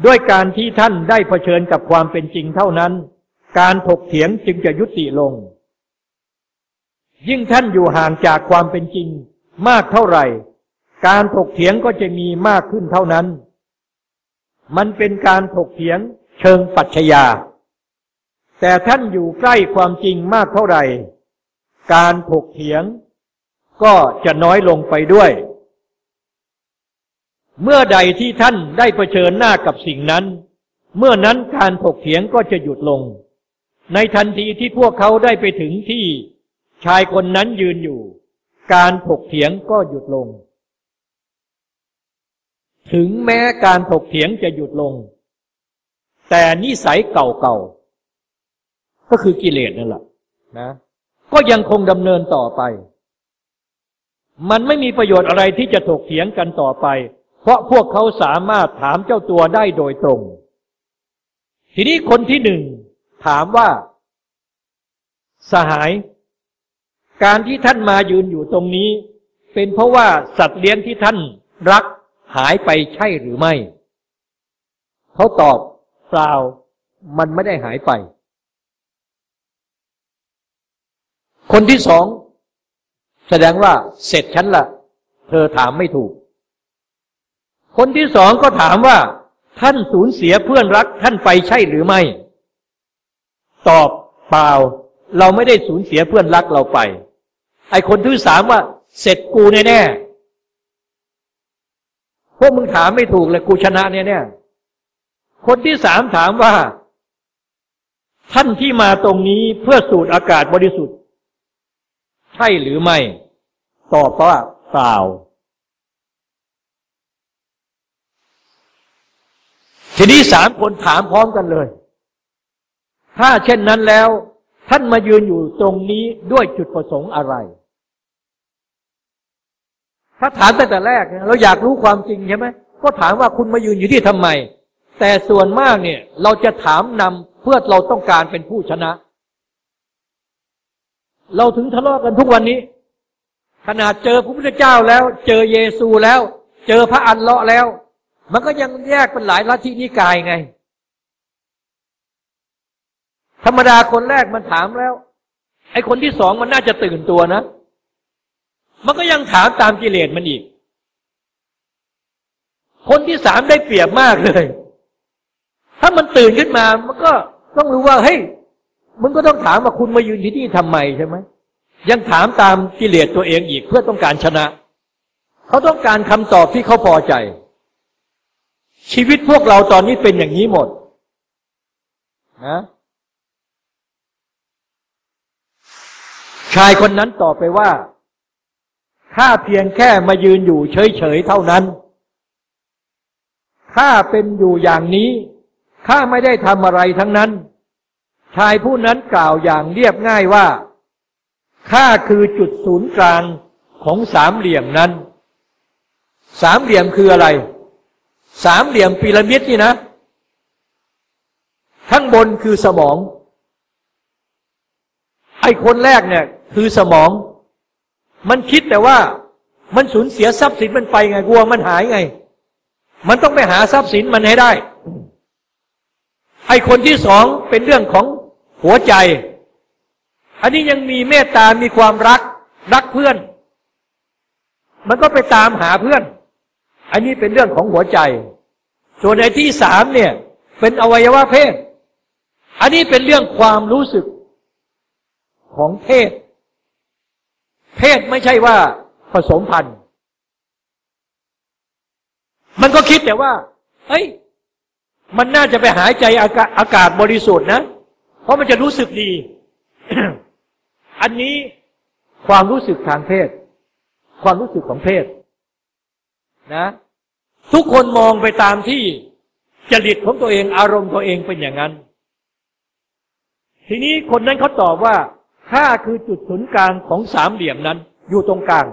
ด้วยการที่ท่านได้เผชิญกับความเป็นจริงเท่านั้น การถกเถียงจึงจะยุติลง ยิ่งท่านอยู่ห่างจากความเป็นจริง มากเท่าไหร่ การถกเถียงก็จะมีมากขึ้นเท่านั้น มันเป็นการถกเถียงเชิงปัจฉญา แต่ท่านอยู่ใกล้ความจริงมากเท่าไหร่ การถกเถียงก็จะน้อยลงไปด้วย เมื่อใดที่ท่านได้เผชิญหน้ากับสิ่งนั้น เมื่อนั้นการถกเถียงก็จะหยุดลง ในทันทีที่พวกเขาได้ไปถึงที่ชายคนนั้นยืนอยู่ การถกเถียงก็หยุดลง ถึงแม้การถกเถียงจะหยุดลง แต่นิสัยเก่าๆ ก็คือกิเลสนั่นแหละนะก็ยังคงดำเนินต่อไป มันไม่มีประโยชน์อะไรที่จะถกเถียงกันต่อไป เพราะพวกเขาสามารถถามเจ้าตัวได้โดยตรง ทีนี้คนที่หนึ่งถามว่า สหาย การที่ท่านมายืนอยู่ตรงนี้ เป็นเพราะว่าสัตว์เลี้ยงที่ท่านรักหายไปใช่หรือไม่ เขาตอบเปล่า มันไม่ได้หายไป คนที่สองแสดงว่าเสร็จฉันละเธอถามไม่ถูก คนที่สองก็ถามว่า ท่านสูญเสียเพื่อนรักท่านไปใช่หรือไม่ ตอบเปล่า เราไม่ได้สูญเสียเพื่อนรักเราไป ไอคนที่สามว่า เสร็จกูแน่ๆพวกมึงถามไม่ถูกเลยกูชนะเนี่ยเนี่ยคนที่สามถามว่า ท่านที่มาตรงนี้เพื่อสูดอากาศบริสุทธิ์ ใช่หรือไม่ ตอบว่าเปล่าทีนี้สามคนถามพร้อมกันเลย ถ้าเช่นนั้นแล้ว ท่านมายืนอยู่ตรงนี้ด้วยจุดประสงค์อะไร ถ้าถามตั้งแต่แรกเราอยากรู้ความจริงใช่ไหมก็ถามว่าคุณมายืนอยู่ที่ทำไม แต่ส่วนมากเนี่ย เราจะถามนำเพื่อเราต้องการเป็นผู้ชนะ เราถึงทะเลาะกันทุกวันนี้ ขนาดเจอพระพุทธเจ้าแล้ว เจอเยซูแล้ว เจอพระอันเลาะแล้ว มันก็ยังแยกเป็นหลายลัทธินิกายไง ธรรมดาคนแรกมันถามแล้ว ไอ้คนที่สองมันน่าจะตื่นตัวนะ มันก็ยังถามตามกิเลสมันอีก คนที่สามได้เปรียบมากเลย ถ้ามันตื่นขึ้นมา มันก็ต้องรู้ว่าเฮ้ย มึงก็ต้องถามว่าคุณมายืนที่นี่ทำไมใช่ไหมยังถามตามกิเลสตัวเองอีกเพื่อต้องการชนะ เขาต้องการคำตอบที่เขาพอใจ ชีวิตพวกเราตอนนี้เป็นอย่างนี้หมดนะชายคนนั้นตอบไปว่าข้าเพียงแค่มายืนอยู่เฉยๆเท่านั้นข้าเป็นอยู่อย่างนี้ข้าไม่ได้ทำอะไรทั้งนั้น ชายผู้นั้นกล่าวอย่างเรียบง่ายว่าข้าคือจุดศูนย์กลางของสามเหลี่ยมนั้น สามเหลี่ยมคืออะไร สามเหลี่ยมพีระมิดนี่นะ ข้างบนคือสมอง ไอ้คนแรกเนี่ย คือสมอง มันคิดแต่ว่า มันสูญเสียทรัพย์สินมันไปไงกลัวมันหายไง มันต้องไปหาทรัพย์สินมันให้ได้ ไอ้คนที่สองเป็นเรื่องของ หัวใจ อันนี้ยังมีเมตตา มีความรัก รักเพื่อน มันก็ไปตามหาเพื่อน อันนี้เป็นเรื่องของหัวใจ ส่วนในที่สามเนี่ย เป็นอวัยวะเพศ อันนี้เป็นเรื่องความรู้สึกของเพศ เพศไม่ใช่ว่าผสมพันธุ์ มันก็คิดแต่ว่า เฮ้ย มันน่าจะไปหายใจอากาศากาศบริสุทธิ์นะ เพราะมันจะรู้สึกดี อันนี้ความรู้สึกทางเพศ ความรู้สึกของเพศ นะ ทุกคนมองไปตามที่จริตของตัวเองอารมณ์ตัวเองเป็นอย่างนั้น ทีนี้คนนั้นเขาตอบว่าข้าคือจุดศูนย์กลางของสามเหลี่ยมนั้น อยู่ตรงกลาง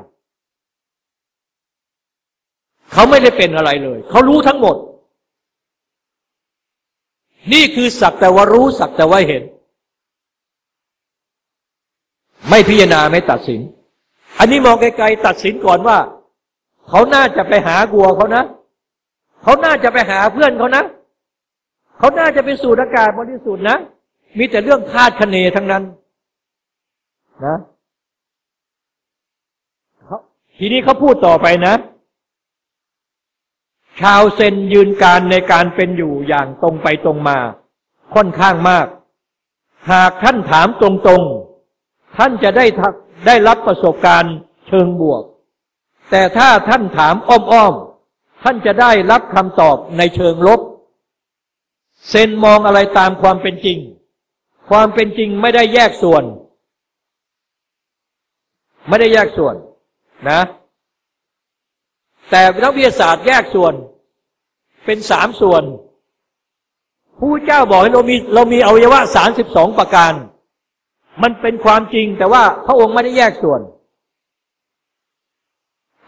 เขาไม่ได้เป็นอะไรเลย เขารู้ทั้งหมด นี่คือสักแต่ว่ารู้สักแต่ว่าเห็น ไม่พิจารณาไม่ตัดสิน อันนี้มองไกลๆตัดสินก่อนว่า เขาน่าจะไปหากัวเขานะ เขาน่าจะไปหาเพื่อนเขานะ เขาน่าจะไปสูดอากาศบริสุทธิ์นะ มีแต่เรื่องคาดคะเนทั้งนั้น นะทีนี้เขาพูดต่อไปนะ ชาวเซนยืนการในการเป็นอยู่อย่างตรงไปตรงมา ค่อนข้างมาก หากท่านถามตรงๆ ท่านจะได้ได้รับประสบการณ์เชิงบวก แต่ถ้าท่านถามอ้อมๆ ท่านจะได้รับคำตอบในเชิงลบ เซนมองอะไรตามความเป็นจริง ความเป็นจริงไม่ได้แยกส่วน ไม่ได้แยกส่วนนะ แต่นักวิทยาศาสตร์แยกส่วน เป็นสามส่วนผู้เจ้าบอกให้เรามีเรามีอวัยวะสามสิบสองประการ มันเป็นความจริงแต่ว่าพระองค์ไม่ได้แยกส่วน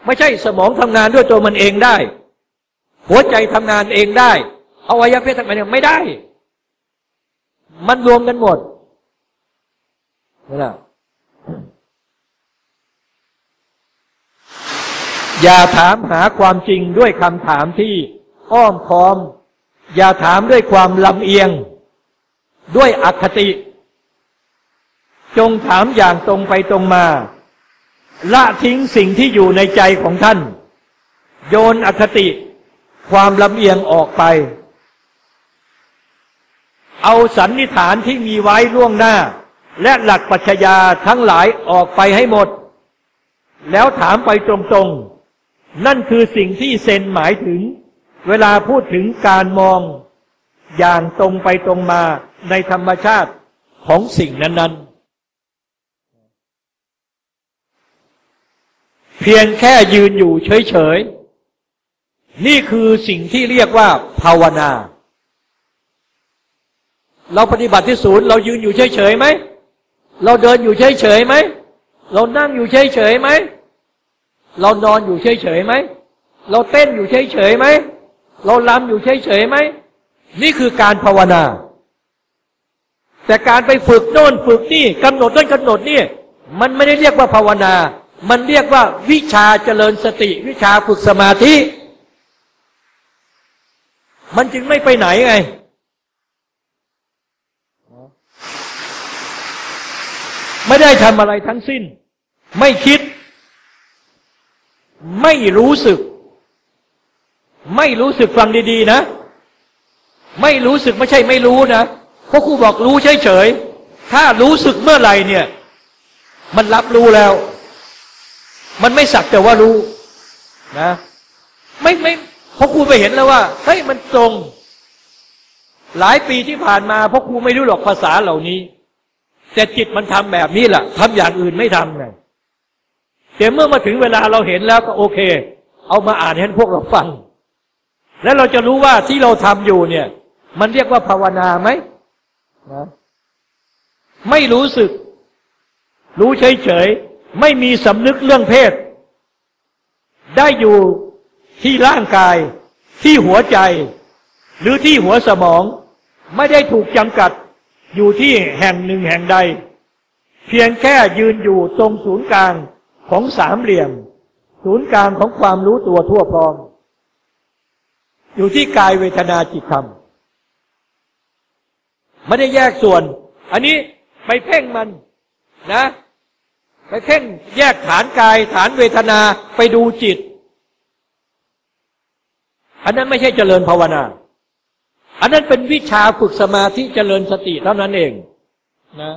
ไม่ใช่สมองทำงานด้วยตัวมันเองได้ หัวใจทำงานเองได้อวัยวะเพศทำงานเองไม่ได้ มันรวมกันหมดนี่แหละ อย่าถามหาความจริงด้วยคำถามที่อ้อมค้อม อย่าถามด้วยความลำเอียง ด้วยอคติ จงถามอย่างตรงไปตรงมา ละทิ้งสิ่งที่อยู่ในใจของท่าน โยนอคติ ความลำเอียงออกไป เอาสันนิษฐานที่มีไว้ล่วงหน้า และหลักปัชญาทั้งหลายออกไปให้หมด แล้วถามไปตรงๆ นั่นคือสิ่งที่เซนหมายถึง เวลาพูดถึงการมอง อย่างตรงไปตรงมาในธรรมชาติของสิ่งนั้น ๆ เพียงแค่ยืนอยู่เฉย ๆ นี่คือสิ่งที่เรียกว่าภาวนา เราปฏิบัติที่ศูนย์เรายืนอยู่เฉย ๆ ไหม เราเดินอยู่เฉย ๆ ไหม เรานั่งอยู่เฉย ๆ ไหม เรานอนอยู่เฉยๆไหม เราเต้นอยู่เฉยๆไหม เราลำอยู่เฉยๆไหม นี่คือการภาวนา แต่การไปฝึกโน่นฝึกนี่กำหนดโน่นกำหนดนี่ มันไม่ได้เรียกว่าภาวนา มันเรียกว่าวิชาเจริญสติ วิชาฝึกสมาธิ มันจึงไม่ไปไหนไงไม่ได้ทำอะไรทั้งสิ้น ไม่คิด ไม่รู้สึก ไม่รู้สึกฟังดีๆนะ ไม่รู้สึกไม่ใช่ไม่รู้นะเพราะครูบอกรู้เฉยๆถ้ารู้สึกเมื่อไหร่เนี่ย มันรับรู้แล้ว มันไม่สักแต่ว่ารู้นะ ไม่ไม่เพราะครูไปเห็นแล้วว่าเฮ้ยมันตรง หลายปีที่ผ่านมาเพราะครูไม่รู้หรอกภาษาเหล่านี้ แต่จิตมันทำแบบนี้แหละทำอย่างอื่นไม่ทำไง แต่เมื่อมาถึงเวลาเราเห็นแล้วก็โอเค เอามาอ่านให้พวกเราฟัง แล้วเราจะรู้ว่าที่เราทำอยู่เนี่ย มันเรียกว่าภาวนาไหมนะไม่รู้สึก รู้เฉยๆไม่มีสำนึกเรื่องเพศ ได้อยู่ที่ร่างกายที่หัวใจ หรือที่หัวสมอง ไม่ได้ถูกจำกัดอยู่ที่แห่งหนึ่งแห่งใด เพียงแค่ยืนอยู่ตรงศูนย์กลาง ของสามเหลี่ยม ศูนย์กลางของความรู้ตัวทั่วพร้อม อยู่ที่กายเวทนาจิตธรรม ไม่ได้แยกส่วน อันนี้ไปเพ่งมันนะ ไปเพ่งแยกฐานกายฐานเวทนาไปดูจิต อันนั้นไม่ใช่เจริญภาวนาอันนั้นเป็นวิชาฝึกสมาธิเจริญสติเท่านั้นเองนะ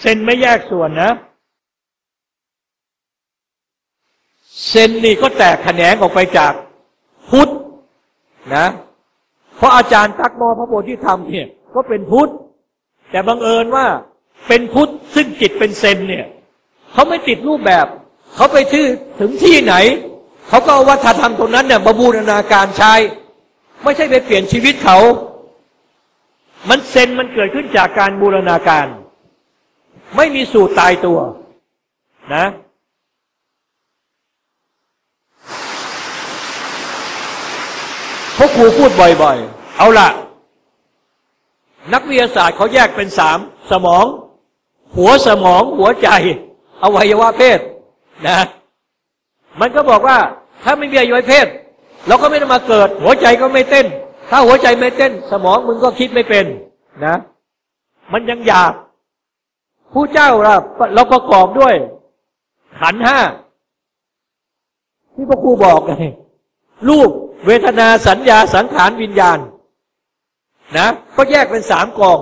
เซนไม่แยกส่วนนะ เซนนี่ก็แตกแขนงออกไปจากพุทธนะ เพราะอาจารย์ตักมอพระโพธิธรรมเนี่ยก็เป็นพุทธ แต่บังเอิญว่าเป็นพุทธซึ่งจิตเป็นเซนเนี่ยเขาไม่ติดรูปแบบ เขาไปที่ถึงที่ไหน เขาก็เอาวัฒนธรรมตรงนั้นเนี่ยบบูรณาการใช้ ไม่ใช่ไปเปลี่ยนชีวิตเขา มันเซนมันเกิดขึ้นจากการบูรณาการ ไม่มีสูตรตายตัวนะ พวกครูพูดบ่อยๆ เอาละนักวิทยาศาสตร์เขาแยกเป็นสามสมอง หัวสมองหัวใจ อวัยวะเพศนะ มันก็บอกว่า ถ้าไม่มีอวัยวะเพศ เราก็ไม่ต้มาเกิด หัวใจก็ไม่เต้น ถ้าหัวใจไม่เต้น สมองมึงก็คิดไม่เป็นนะ มันยังอยากผู้เจ้าเราเราประกอบด้วย ขันห้าที่พระครูบอกไงรูป เวทนาสัญญาสังขารวิญญาณ นะก็แยกเป็นสามกอง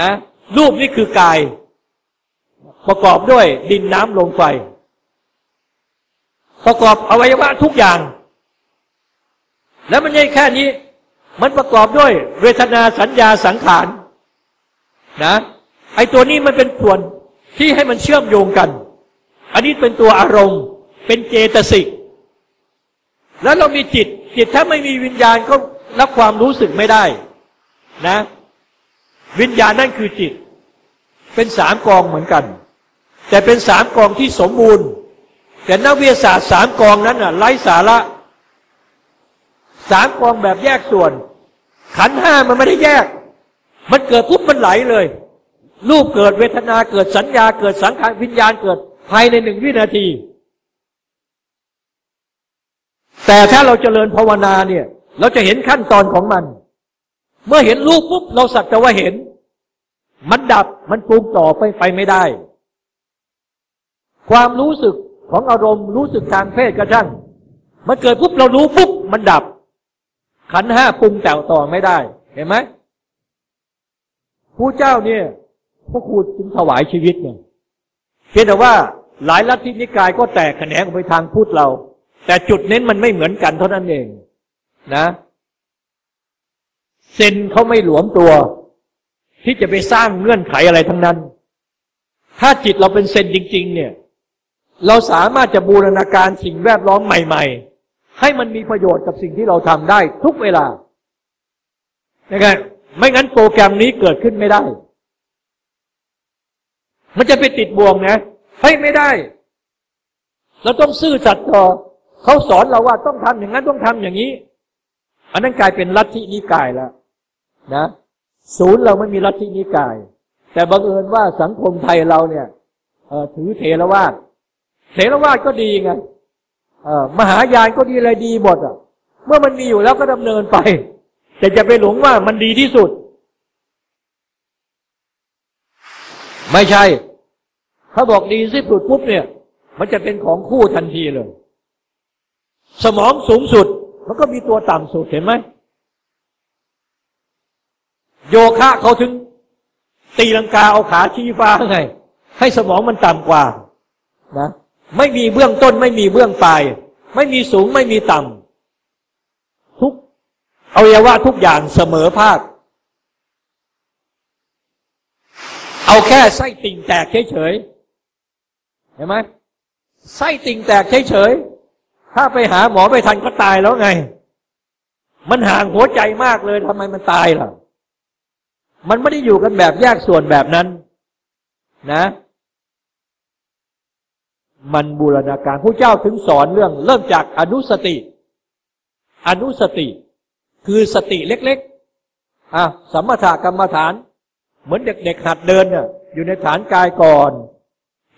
นะ รูปนี่คือกาย ประกอบด้วยดินน้ำลมไฟ ประกอบอวัยวะทุกอย่าง แล้วมันไม่แค่นี้ มันประกอบด้วย เวทนาสัญญาสังขาร นะ ไอตัวนี้มันเป็นส่วนที่ให้มันเชื่อมโยงกัน อันนี้เป็นตัวอารมณ์ เป็นเจตสิก แล้วเรามีจิต จิตถ้าไม่มีวิญญาณก็รับความรู้สึกไม่ได้นะ วิญญาณนั่นคือจิต เป็นสามกองเหมือนกัน แต่เป็นสามกองที่สมบูรณ์ แต่นักวิทยาศาสตร์สามกองนั้นน่ะไร้สาระสามกองแบบแยกส่วน ขันห้ามันไม่ได้แยก มันเกิดปุ๊บมันไหลเลยรูปเกิดเวทนาเกิดสัญญาเกิดสังขารวิญญาณเกิดภายในหนึ่งวินาที แต่ถ้าเราเจริญภาวนาเนี่ย เราจะเห็นขั้นตอนของมัน เมื่อเห็นรูปปุ๊บเราสักแต่ว่าเห็น มันดับมันปรุงต่อไปไปไม่ได้ ความรู้สึกของอารมณ์รู้สึกทางเพศกระช่างมันเกิดปุ๊บเรารู้ปุ๊บมันดับ ขันห้าปรุงแต่งต่อไม่ได้ เห็นไหมผู้เจ้าเนี่ยพระครูจึงถวายชีวิตเนี่ยเพียงแต่ว่าหลายลัทธินิกายก็แตกแขนงออกไปทางพุทธเรา แต่จุดเน้นมันไม่เหมือนกันเท่านั้นเองนะเซนเขาไม่หลวมตัว ที่จะไปสร้างเงื่อนไขอะไรทั้งนั้น ถ้าจิตเราเป็นเซนจริง ๆ เนี่ย เราสามารถจะบูรณาการสิ่งแวดล้อมใหม่ ๆ ให้มันมีประโยชน์กับสิ่งที่เราทำได้ทุกเวลานะครับไม่งั้นโปรแกรมนี้เกิดขึ้นไม่ได้ มันจะไปติดบ่วงนะเฮ้ยไม่ได้ เราต้องซื่อสัตย์ต่อ เขาสอนเราว่าต้องทำอย่างนั้นต้องทำอย่างนี้ อันนั้นกลายเป็นลัทธินิกายแล้วนะศูนย์เราไม่มีลัทธินิกาย แต่บังเอิญว่าสังคมไทยเราเนี่ยถือเทรวาสเทรวาสก็ดีไงมหายานก็ดีอะไรดีหมดอะ เมื่อมันมีอยู่แล้วก็ดำเนินไป แต่จะไปหลงว่ามันดีที่สุด ไม่ใช่ ถ้าบอกดีที่สุดปุ๊บเนี่ย มันจะเป็นของคู่ทันทีเลย สมองสูงสุด มันก็มีตัวต่ำสุดเห็นไหม โยคะเขาถึง ตีลังกาเอาขาชี้ฟ้าไง ให้สมองมันต่ำกว่านะไม่มีเบื้องต้นไม่มีเบื้องปลาย ไม่มีสูงไม่มีต่ำทุกอวัยวะทุกอย่างเสมอภาค เอาแค่ไส้ติ่งแตกเฉยๆเห็นไหมไส้ติ่งแตกเฉยๆ ถ้าไปหาหมอไม่ทันก็ตายแล้วไง มันห่างหัวใจมากเลยทำไมมันตายล่ะ มันไม่ได้อยู่กันแบบแยกส่วนแบบนั้น นะ มันบูรณาการผู้เจ้าถึงสอนเรื่อง เริ่มจากอนุสติ อนุสติ คือสติเล็กๆอะสัมมาถกรรมฐาน เหมือนเด็กๆหัดเดินเนี่ยอยู่ในฐานกายก่อน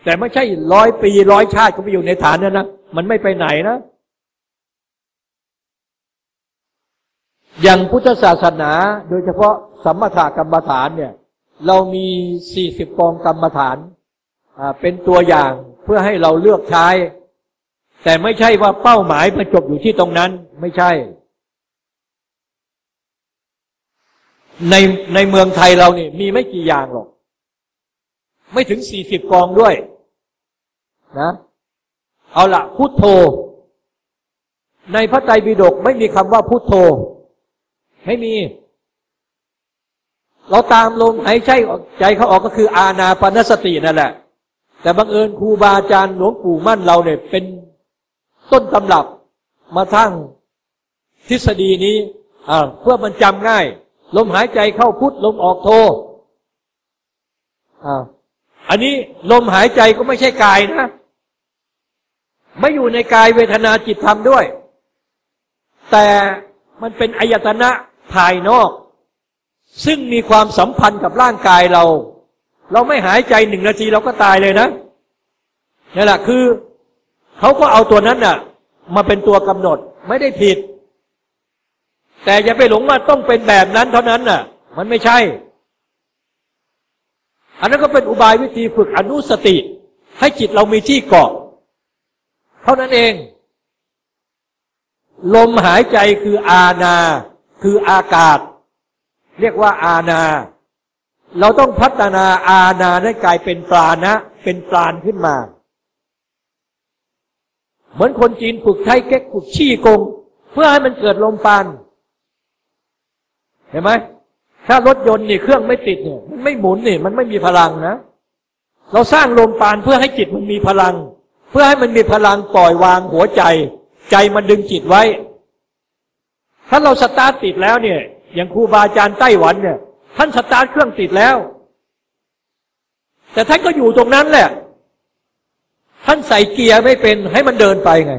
แต่ไม่ใช่ร้อยปีร้อยชาติก็ไปอยู่ในฐานนั้นนะ มันไม่ไปไหนนะ อย่างพุทธศาสนาโดยเฉพาะสัมมาถกรรมฐานเนี่ย เรามีสี่สิบกองกรรมฐานเป็นตัวอย่างเพื่อให้เราเลือกใช้ แต่ไม่ใช่ว่าเป้าหมายมันจบอยู่ที่ตรงนั้นไม่ใช่ ในในเมืองไทยเราเนี่ยมีไม่กี่อย่างหรอก ไม่ถึงสี่สิบกองด้วย นะ เอาละพุทโธ ในพระไตรปิฎกไม่มีคำว่าพุทโธ ไม่มี เราตามลมหายใจใจเขาออกก็คือ อาณาปณสตินั่นแหละ แต่บังเอิญครูบาอาจารย์หลวงปู่มั่นเราเนี่ย เป็นต้นตำรับมาทั้งทฤษฎีนี้เพื่อมันจำง่าย ลมหายใจเข้าพุทลมออกโทออันนี้ลมหายใจก็ไม่ใช่กายนะ ไม่อยู่ในกายเวทนาจิตธรรมด้วย แต่มันเป็นอายตนะภายนอก ซึ่งมีความสัมพันธ์กับร่างกายเรา เราไม่หายใจหนึ่งนาทีเราก็ตายเลยนะนี่แหละคือเขาก็เอาตัวนั้นน่ะ มาเป็นตัวกำหนดไม่ได้ผิด แต่อย่าไปหลงว่าต้องเป็นแบบนั้นเท่านั้นน่ะ มันไม่ใช่ อันนั้นก็เป็นอุบายวิธีฝึกอนุสติ ให้จิตเรามีที่เกาะ เท่านั้นเอง ลมหายใจคืออาณา คืออากาศ เรียกว่าอาณา เราต้องพัฒนาอาณาให้กลายเป็นปราณะเป็นปราณขึ้นมา เหมือนคนจีนฝึกไทยเก๊กฝึกชี้กง เพื่อให้มันเกิดลมปานเห็นไหมถ้ารถยนต์นี่เครื่องไม่ติดเนี่ยมันไม่หมุนนี่มันไม่มีพลังนะ เราสร้างลมปานเพื่อให้จิตมันมีพลัง พื่อให้มันมีพลังปล่อยวางหัวใจ ใจมันดึงจิตไว้ ถ้าเราสตาร์ทติดแล้วเนี่ย อย่างครูบาอาจารย์ไต้หวันเนี่ย ท่านสตาร์ทเครื่องติดแล้ว แต่ท่านก็อยู่ตรงนั้นแหละ ท่านใส่เกียร์ไม่เป็นให้มันเดินไปไง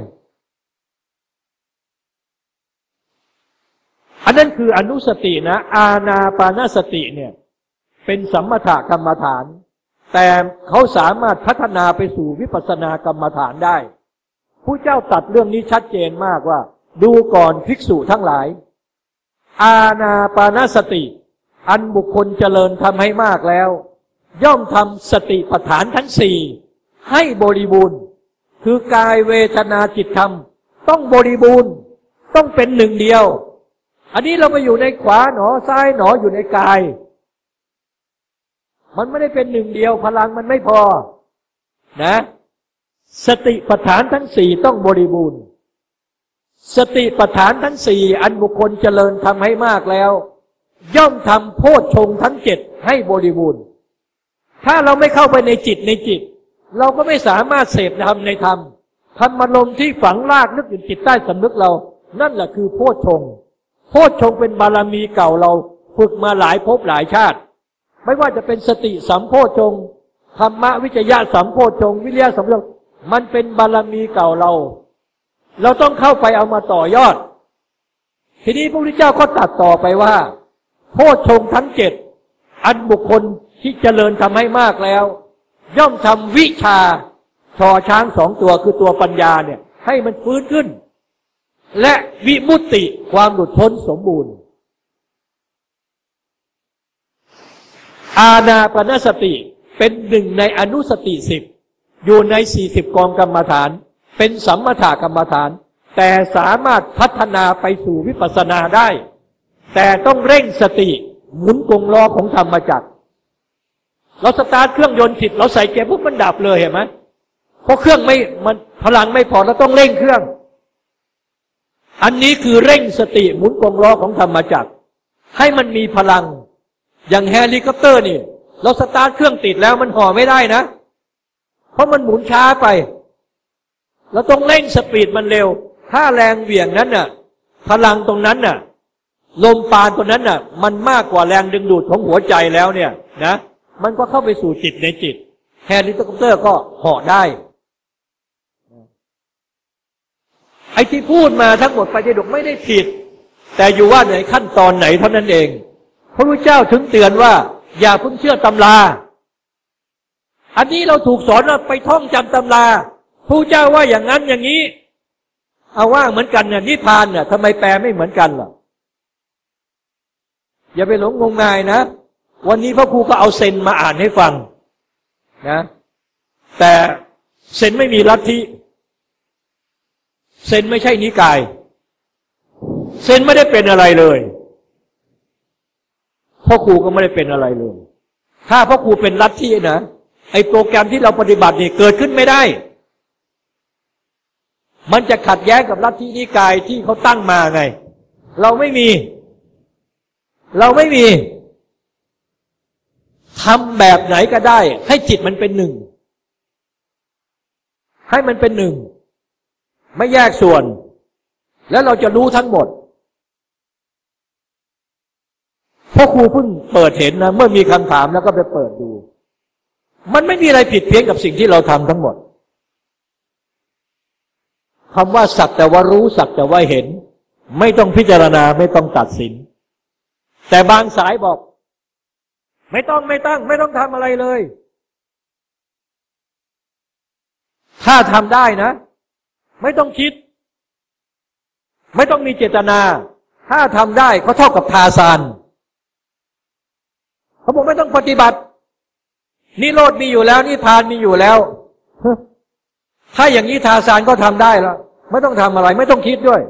อันนั้นคืออนุสตินะ อาณาปานสติเนี่ย เป็นสัมมาถกรรมฐาน แต่เขาสามารถพัฒนาไปสู่วิปัสสนากรรมฐานได้ผู้เจ้าตัดเรื่องนี้ชัดเจนมากว่า ดูก่อนภิกษุทั้งหลาย อาณาปานสติ อันบุคคลเจริญทำให้มากแล้ว ย่อมทำสติปัฏฐานทั้งสี่ให้บริบูรณ์ คือกายเวทนาจิตธรรม ต้องบริบูรณ์ต้องเป็นหนึ่งเดียว อันนี้เราไปอยู่ในขวาหนอซ้ายหนออยู่ในกาย มันไม่ได้เป็นหนึ่งเดียวพลังมันไม่พอ นะ สติปัฏฐานทั้งสี่ต้องบริบูรณ์ สติปัฏฐานทั้งสี่อันบุคคลเจริญทำให้มากแล้ว ย่อมทำโพชฌงทั้งเจ็ดให้บริบูรณ์ ถ้าเราไม่เข้าไปในจิตในจิต เราก็ไม่สามารถเสพธรรมในธรรมธรรมารมที่ฝังลากลึกอยู่จิตใต้สำนึกเรา นั่นแหละคือโพชฌงโพชฌงเป็นบารมีเก่าเราฝึกมาหลายภพหลายชาติ ไม่ว่าจะเป็นสติสัมโพชงธรรมวิจยะสัมโพชงวิริยะสัมโพชงมันเป็นบารมีเก่าเรา เราต้องเข้าไปเอามาต่อยอด ทีนี้พระพุทธเจ้าก็ตัดต่อไปว่า โพชงทั้งเจ็ดอันบุคคลที่เจริญทำให้มากแล้ว ย่อมทำวิชาชอช้างสองตัวคือตัวปัญญาเนี่ย ให้มันฟื้นขึ้น และวิมุตติความหลุดพ้นสมบูรณ์ อาณาปณสติเป็นหนึ่งในอนุสติสิบอยู่ในสี่สิบกองกรรมฐาน เป็นสัมมาถากรรมฐาน แต่สามารถพัฒนาไปสู่วิปัสสนาได้ แต่ต้องเร่งสติหมุนกงล้อของธรรมจักรเราสตาร์ทเครื่องยนต์ผิดเราใส่เกียร์ปุ๊บมันดับเลยเห็นไหมเพราะเครื่องไม่มันพลังไม่พอเราต้องเร่งเครื่อง อันนี้คือเร่งสติหมุนกงล้อของธรรมจักร ให้มันมีพลัง อย่างเฮลิคอปเตอร์นี่ เราสตาร์ทเครื่องติดแล้วมันเหาะไม่ได้นะ เพราะมันหมุนช้าไป เราต้องเร่ง speed มันเร็ว ถ้าแรงเหวี่ยงนั้นน่ะ พลังตรงนั้นน่ะ ลมปราณตัวนั้นน่ะ มันมากกว่าแรงดึงดูดของหัวใจแล้วเนี่ยนะ มันก็เข้าไปสู่จิตในจิตแฮลิคอปเตอร์ก็หาะได้ไอ้ที่พูดมาทั้งหมดไปฏิดกไม่ได้ผิด แต่อยู่ว่าในขั้นตอนไหนเท่านั้นเอง พระพุทธเจ้าถึงเตือนว่า อย่าเพิ่งเชื่อตำรา อันนี้เราถูกสอนว่าไปท่องจำตำราพระเจ้าว่าอย่างนั้นอย่างนี้ เอาว่าเหมือนกันเนี่ยนิพพานเนี่ยทำไมแปลไม่เหมือนกันล่ะ อย่าไปหลงงมงายนะ วันนี้พระครูก็เอาเซนมาอ่านให้ฟังนะ แต่เซนไม่มีลัทธิเซนไม่ใช่นิกาย เซนไม่ได้เป็นอะไรเลย พ่อครูก็ไม่ได้เป็นอะไรเลย ถ้าพ่อครูเป็นลัทธินะไอ้โปรแกรมที่เราปฏิบัติเนี่ยเกิดขึ้นไม่ได้ มันจะขัดแย้งกับลัทธินิกายที่เขาตั้งมาไง เราไม่มี เราไม่มีทำแบบไหนก็ได้ ให้จิตมันเป็นหนึ่ง ให้มันเป็นหนึ่ง ไม่แยกส่วน แล้วเราจะรู้ทั้งหมด พ่อครูเพิ่งเปิดเห็นนะเมื่อมีคำถามแล้วก็ไปเปิดดู มันไม่มีอะไรผิดเพี้ยนกับสิ่งที่เราทำทั้งหมดคำว่าสักแต่ว่ารู้สักแต่ว่าเห็น ไม่ต้องพิจารณาไม่ต้องตัดสิน แต่บางสายบอก ไม่ต้องไม่ตั้ง ไม่ต้องทำอะไรเลย ถ้าทำได้นะ ไม่ต้องคิด ไม่ต้องมีเจตนา ถ้าทำได้ก็เท่ากับทาซาน เขาบอกไม่ต้องปฏิบัตินิโรธมีอยู่แล้วนิพานมีอยู่แล้วถ้าอย่างนี้ทาซานก็ทำได้แล้วไม่ต้องทำอะไร ไม่ต้องคิดด้วย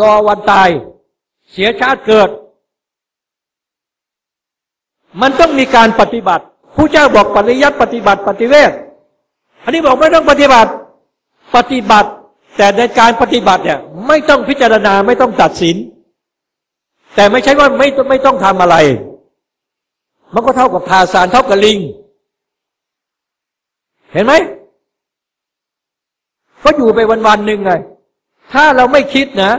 รอวันตาย เสียชาติเกิด มันต้องมีการปฏิบัติผู้เจ้าบอกปริยัติปฏิบัติ ปฏิเวทอันนี้บอกไม่ต้องปฏิบัติ ปฏิบัติ แต่ในการปฏิบัติเนี่ย ไม่ต้องพิจารณาไม่ต้องตัดสิน แต่ไม่ใช่ว่าไม่ไม่ต้องทำอะไร มันก็เท่ากับทาสารเท่ากับลิง เห็นไหมก็อยู่ไปวันๆหนึ่งไง ถ้าเราไม่คิดนะ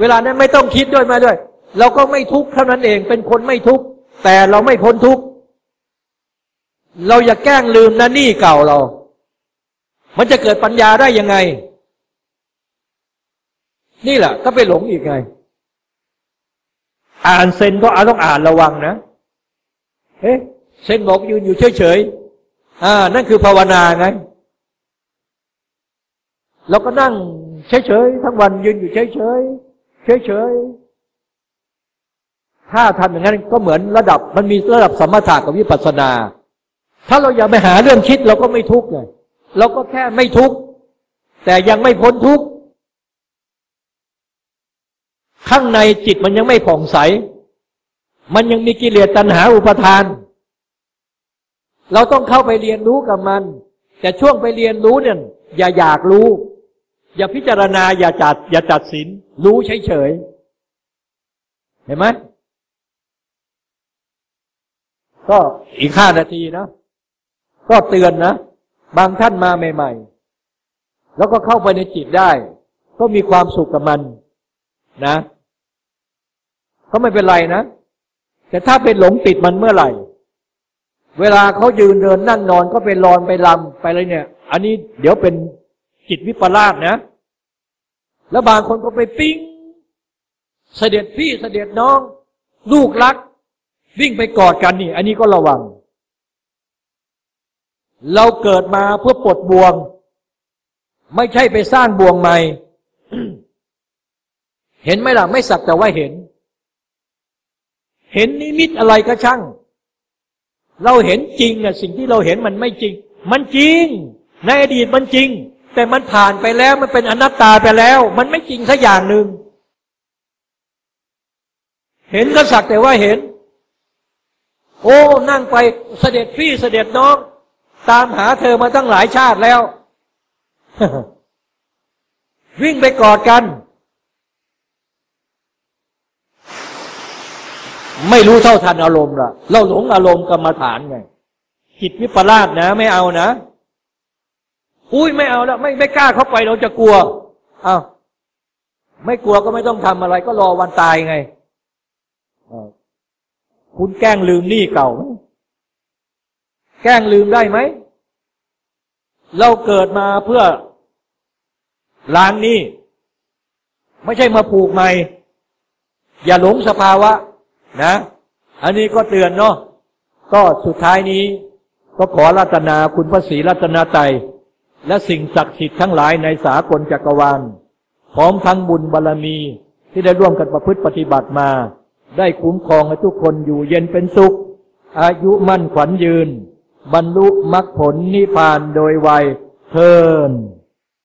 เวลานั้นไม่ต้องคิดด้วยมาด้วย เราก็ไม่ทุกข์เท่านั้นเอง เป็นคนไม่ทุกข์แต่เราไม่พ้นทุกข์เราอย่าแกล้งลืมนะหนี้เก่าเรา มันจะเกิดปัญญาได้ยังไง นี่แหละก็ไปหลงอีกไง อ่านเซนก็อาต้องอ่านระวังนะเอ๊ะเซนบอกยืนอยู่เฉยๆอ่า นั่นคือภาวนาไงเราก็นั่งเฉยๆทั้งวันยืนอยู่เฉยๆเฉยๆถ้าทำอย่างนั้นก็เหมือนระดับ มันมีระดับสมถะกับวิปัสสนา ถ้าเราอย่าไปหาเรื่องคิดเราก็ไม่ทุกข์ไงเราก็แค่ไม่ทุกข์แต่ยังไม่พ้นทุกข์ ข้างในจิตมันยังไม่ผ่องใส มันยังมีกิเลสตัณหาอุปทาน เราต้องเข้าไปเรียนรู้กับมัน แต่ช่วงไปเรียนรู้เนี่ยอย่าอยากรู้ อย่าพิจารณาอย่าจัด อย่าจัดสิน รู้เฉยๆเห็นไหมก็อีกห้านาทีนะ ก็เตือนนะ บางท่านมาใหม่ ๆ แล้วก็เข้าไปในจิตได้ ก็มีความสุขกับมันนะ ก็ไม่เป็นไรนะ แต่ถ้าเป็นหลงติดมันเมื่อไหร่ เวลาเขายืนเดินนั่งนอนก็ไปรอนไปลำไปเลยเนี่ย อันนี้เดี๋ยวเป็นจิตวิปลาสนะ แล้วบางคนก็ไปปิ้ง เสด็จพี่เสด็จน้อง ลูกรัก วิ่งไปกอดกันนี่ อันนี้ก็ระวัง เราเกิดมาเพื่อปลดบ่วง ไม่ใช่ไปสร้างบ่วงใหม่ เห็นไหมล่ะ ไม่สักแต่ว่าเห็น เห็นนิมิตอะไรก็ช่าง เราเห็นจริงอะสิ่งที่เราเห็นมันไม่จริง มันจริง ในอดีตมันจริง แต่มันผ่านไปแล้วมันเป็นอนัตตาไปแล้ว มันไม่จริงสักอย่างหนึ่งเห็นก็สักแต่ว่าเห็น โอ้ นั่งไปเสด็จพี่เสด็จน้อง ตามหาเธอมาตั้งหลายชาติแล้ว วิ่งไปกอดกัน ไม่รู้เท่าทันอารมณ์ละเราหลงอารมณ์กรรมฐานไงจิตวิปลาสนะ ไม่เอานะ อุ้ยไม่เอาแล้ว ไม่ไม่กล้าเข้าไปเราจะกลัวอ้าวไม่กลัวก็ไม่ต้องทำอะไร ก็รอวันตายไงคุณแกล้งลืมหนี้เก่าแกล้งลืมได้ไหม เราเกิดมาเพื่อล้างหนี้ไม่ใช่มาผูกใหม่ อย่าหลงสภาวะ นะ อันนี้ก็เตือนเนาะก็สุดท้ายนี้ ก็ขอรัตนาคุณพระศรีรัตนาไตและสิ่งศักดิ์สิทธิ์ทั้งหลายในสากลจักรวาลพร้อมทั้งบุญบารรมีที่ได้ร่วมกันประพฤติปฏิบัติมา ได้คุ้มครองให้ทุกคนอยู่เย็นเป็นสุข อายุมั่นขวัญยืน บรรลุมรรคผลนิพพานโดยไวยเทิน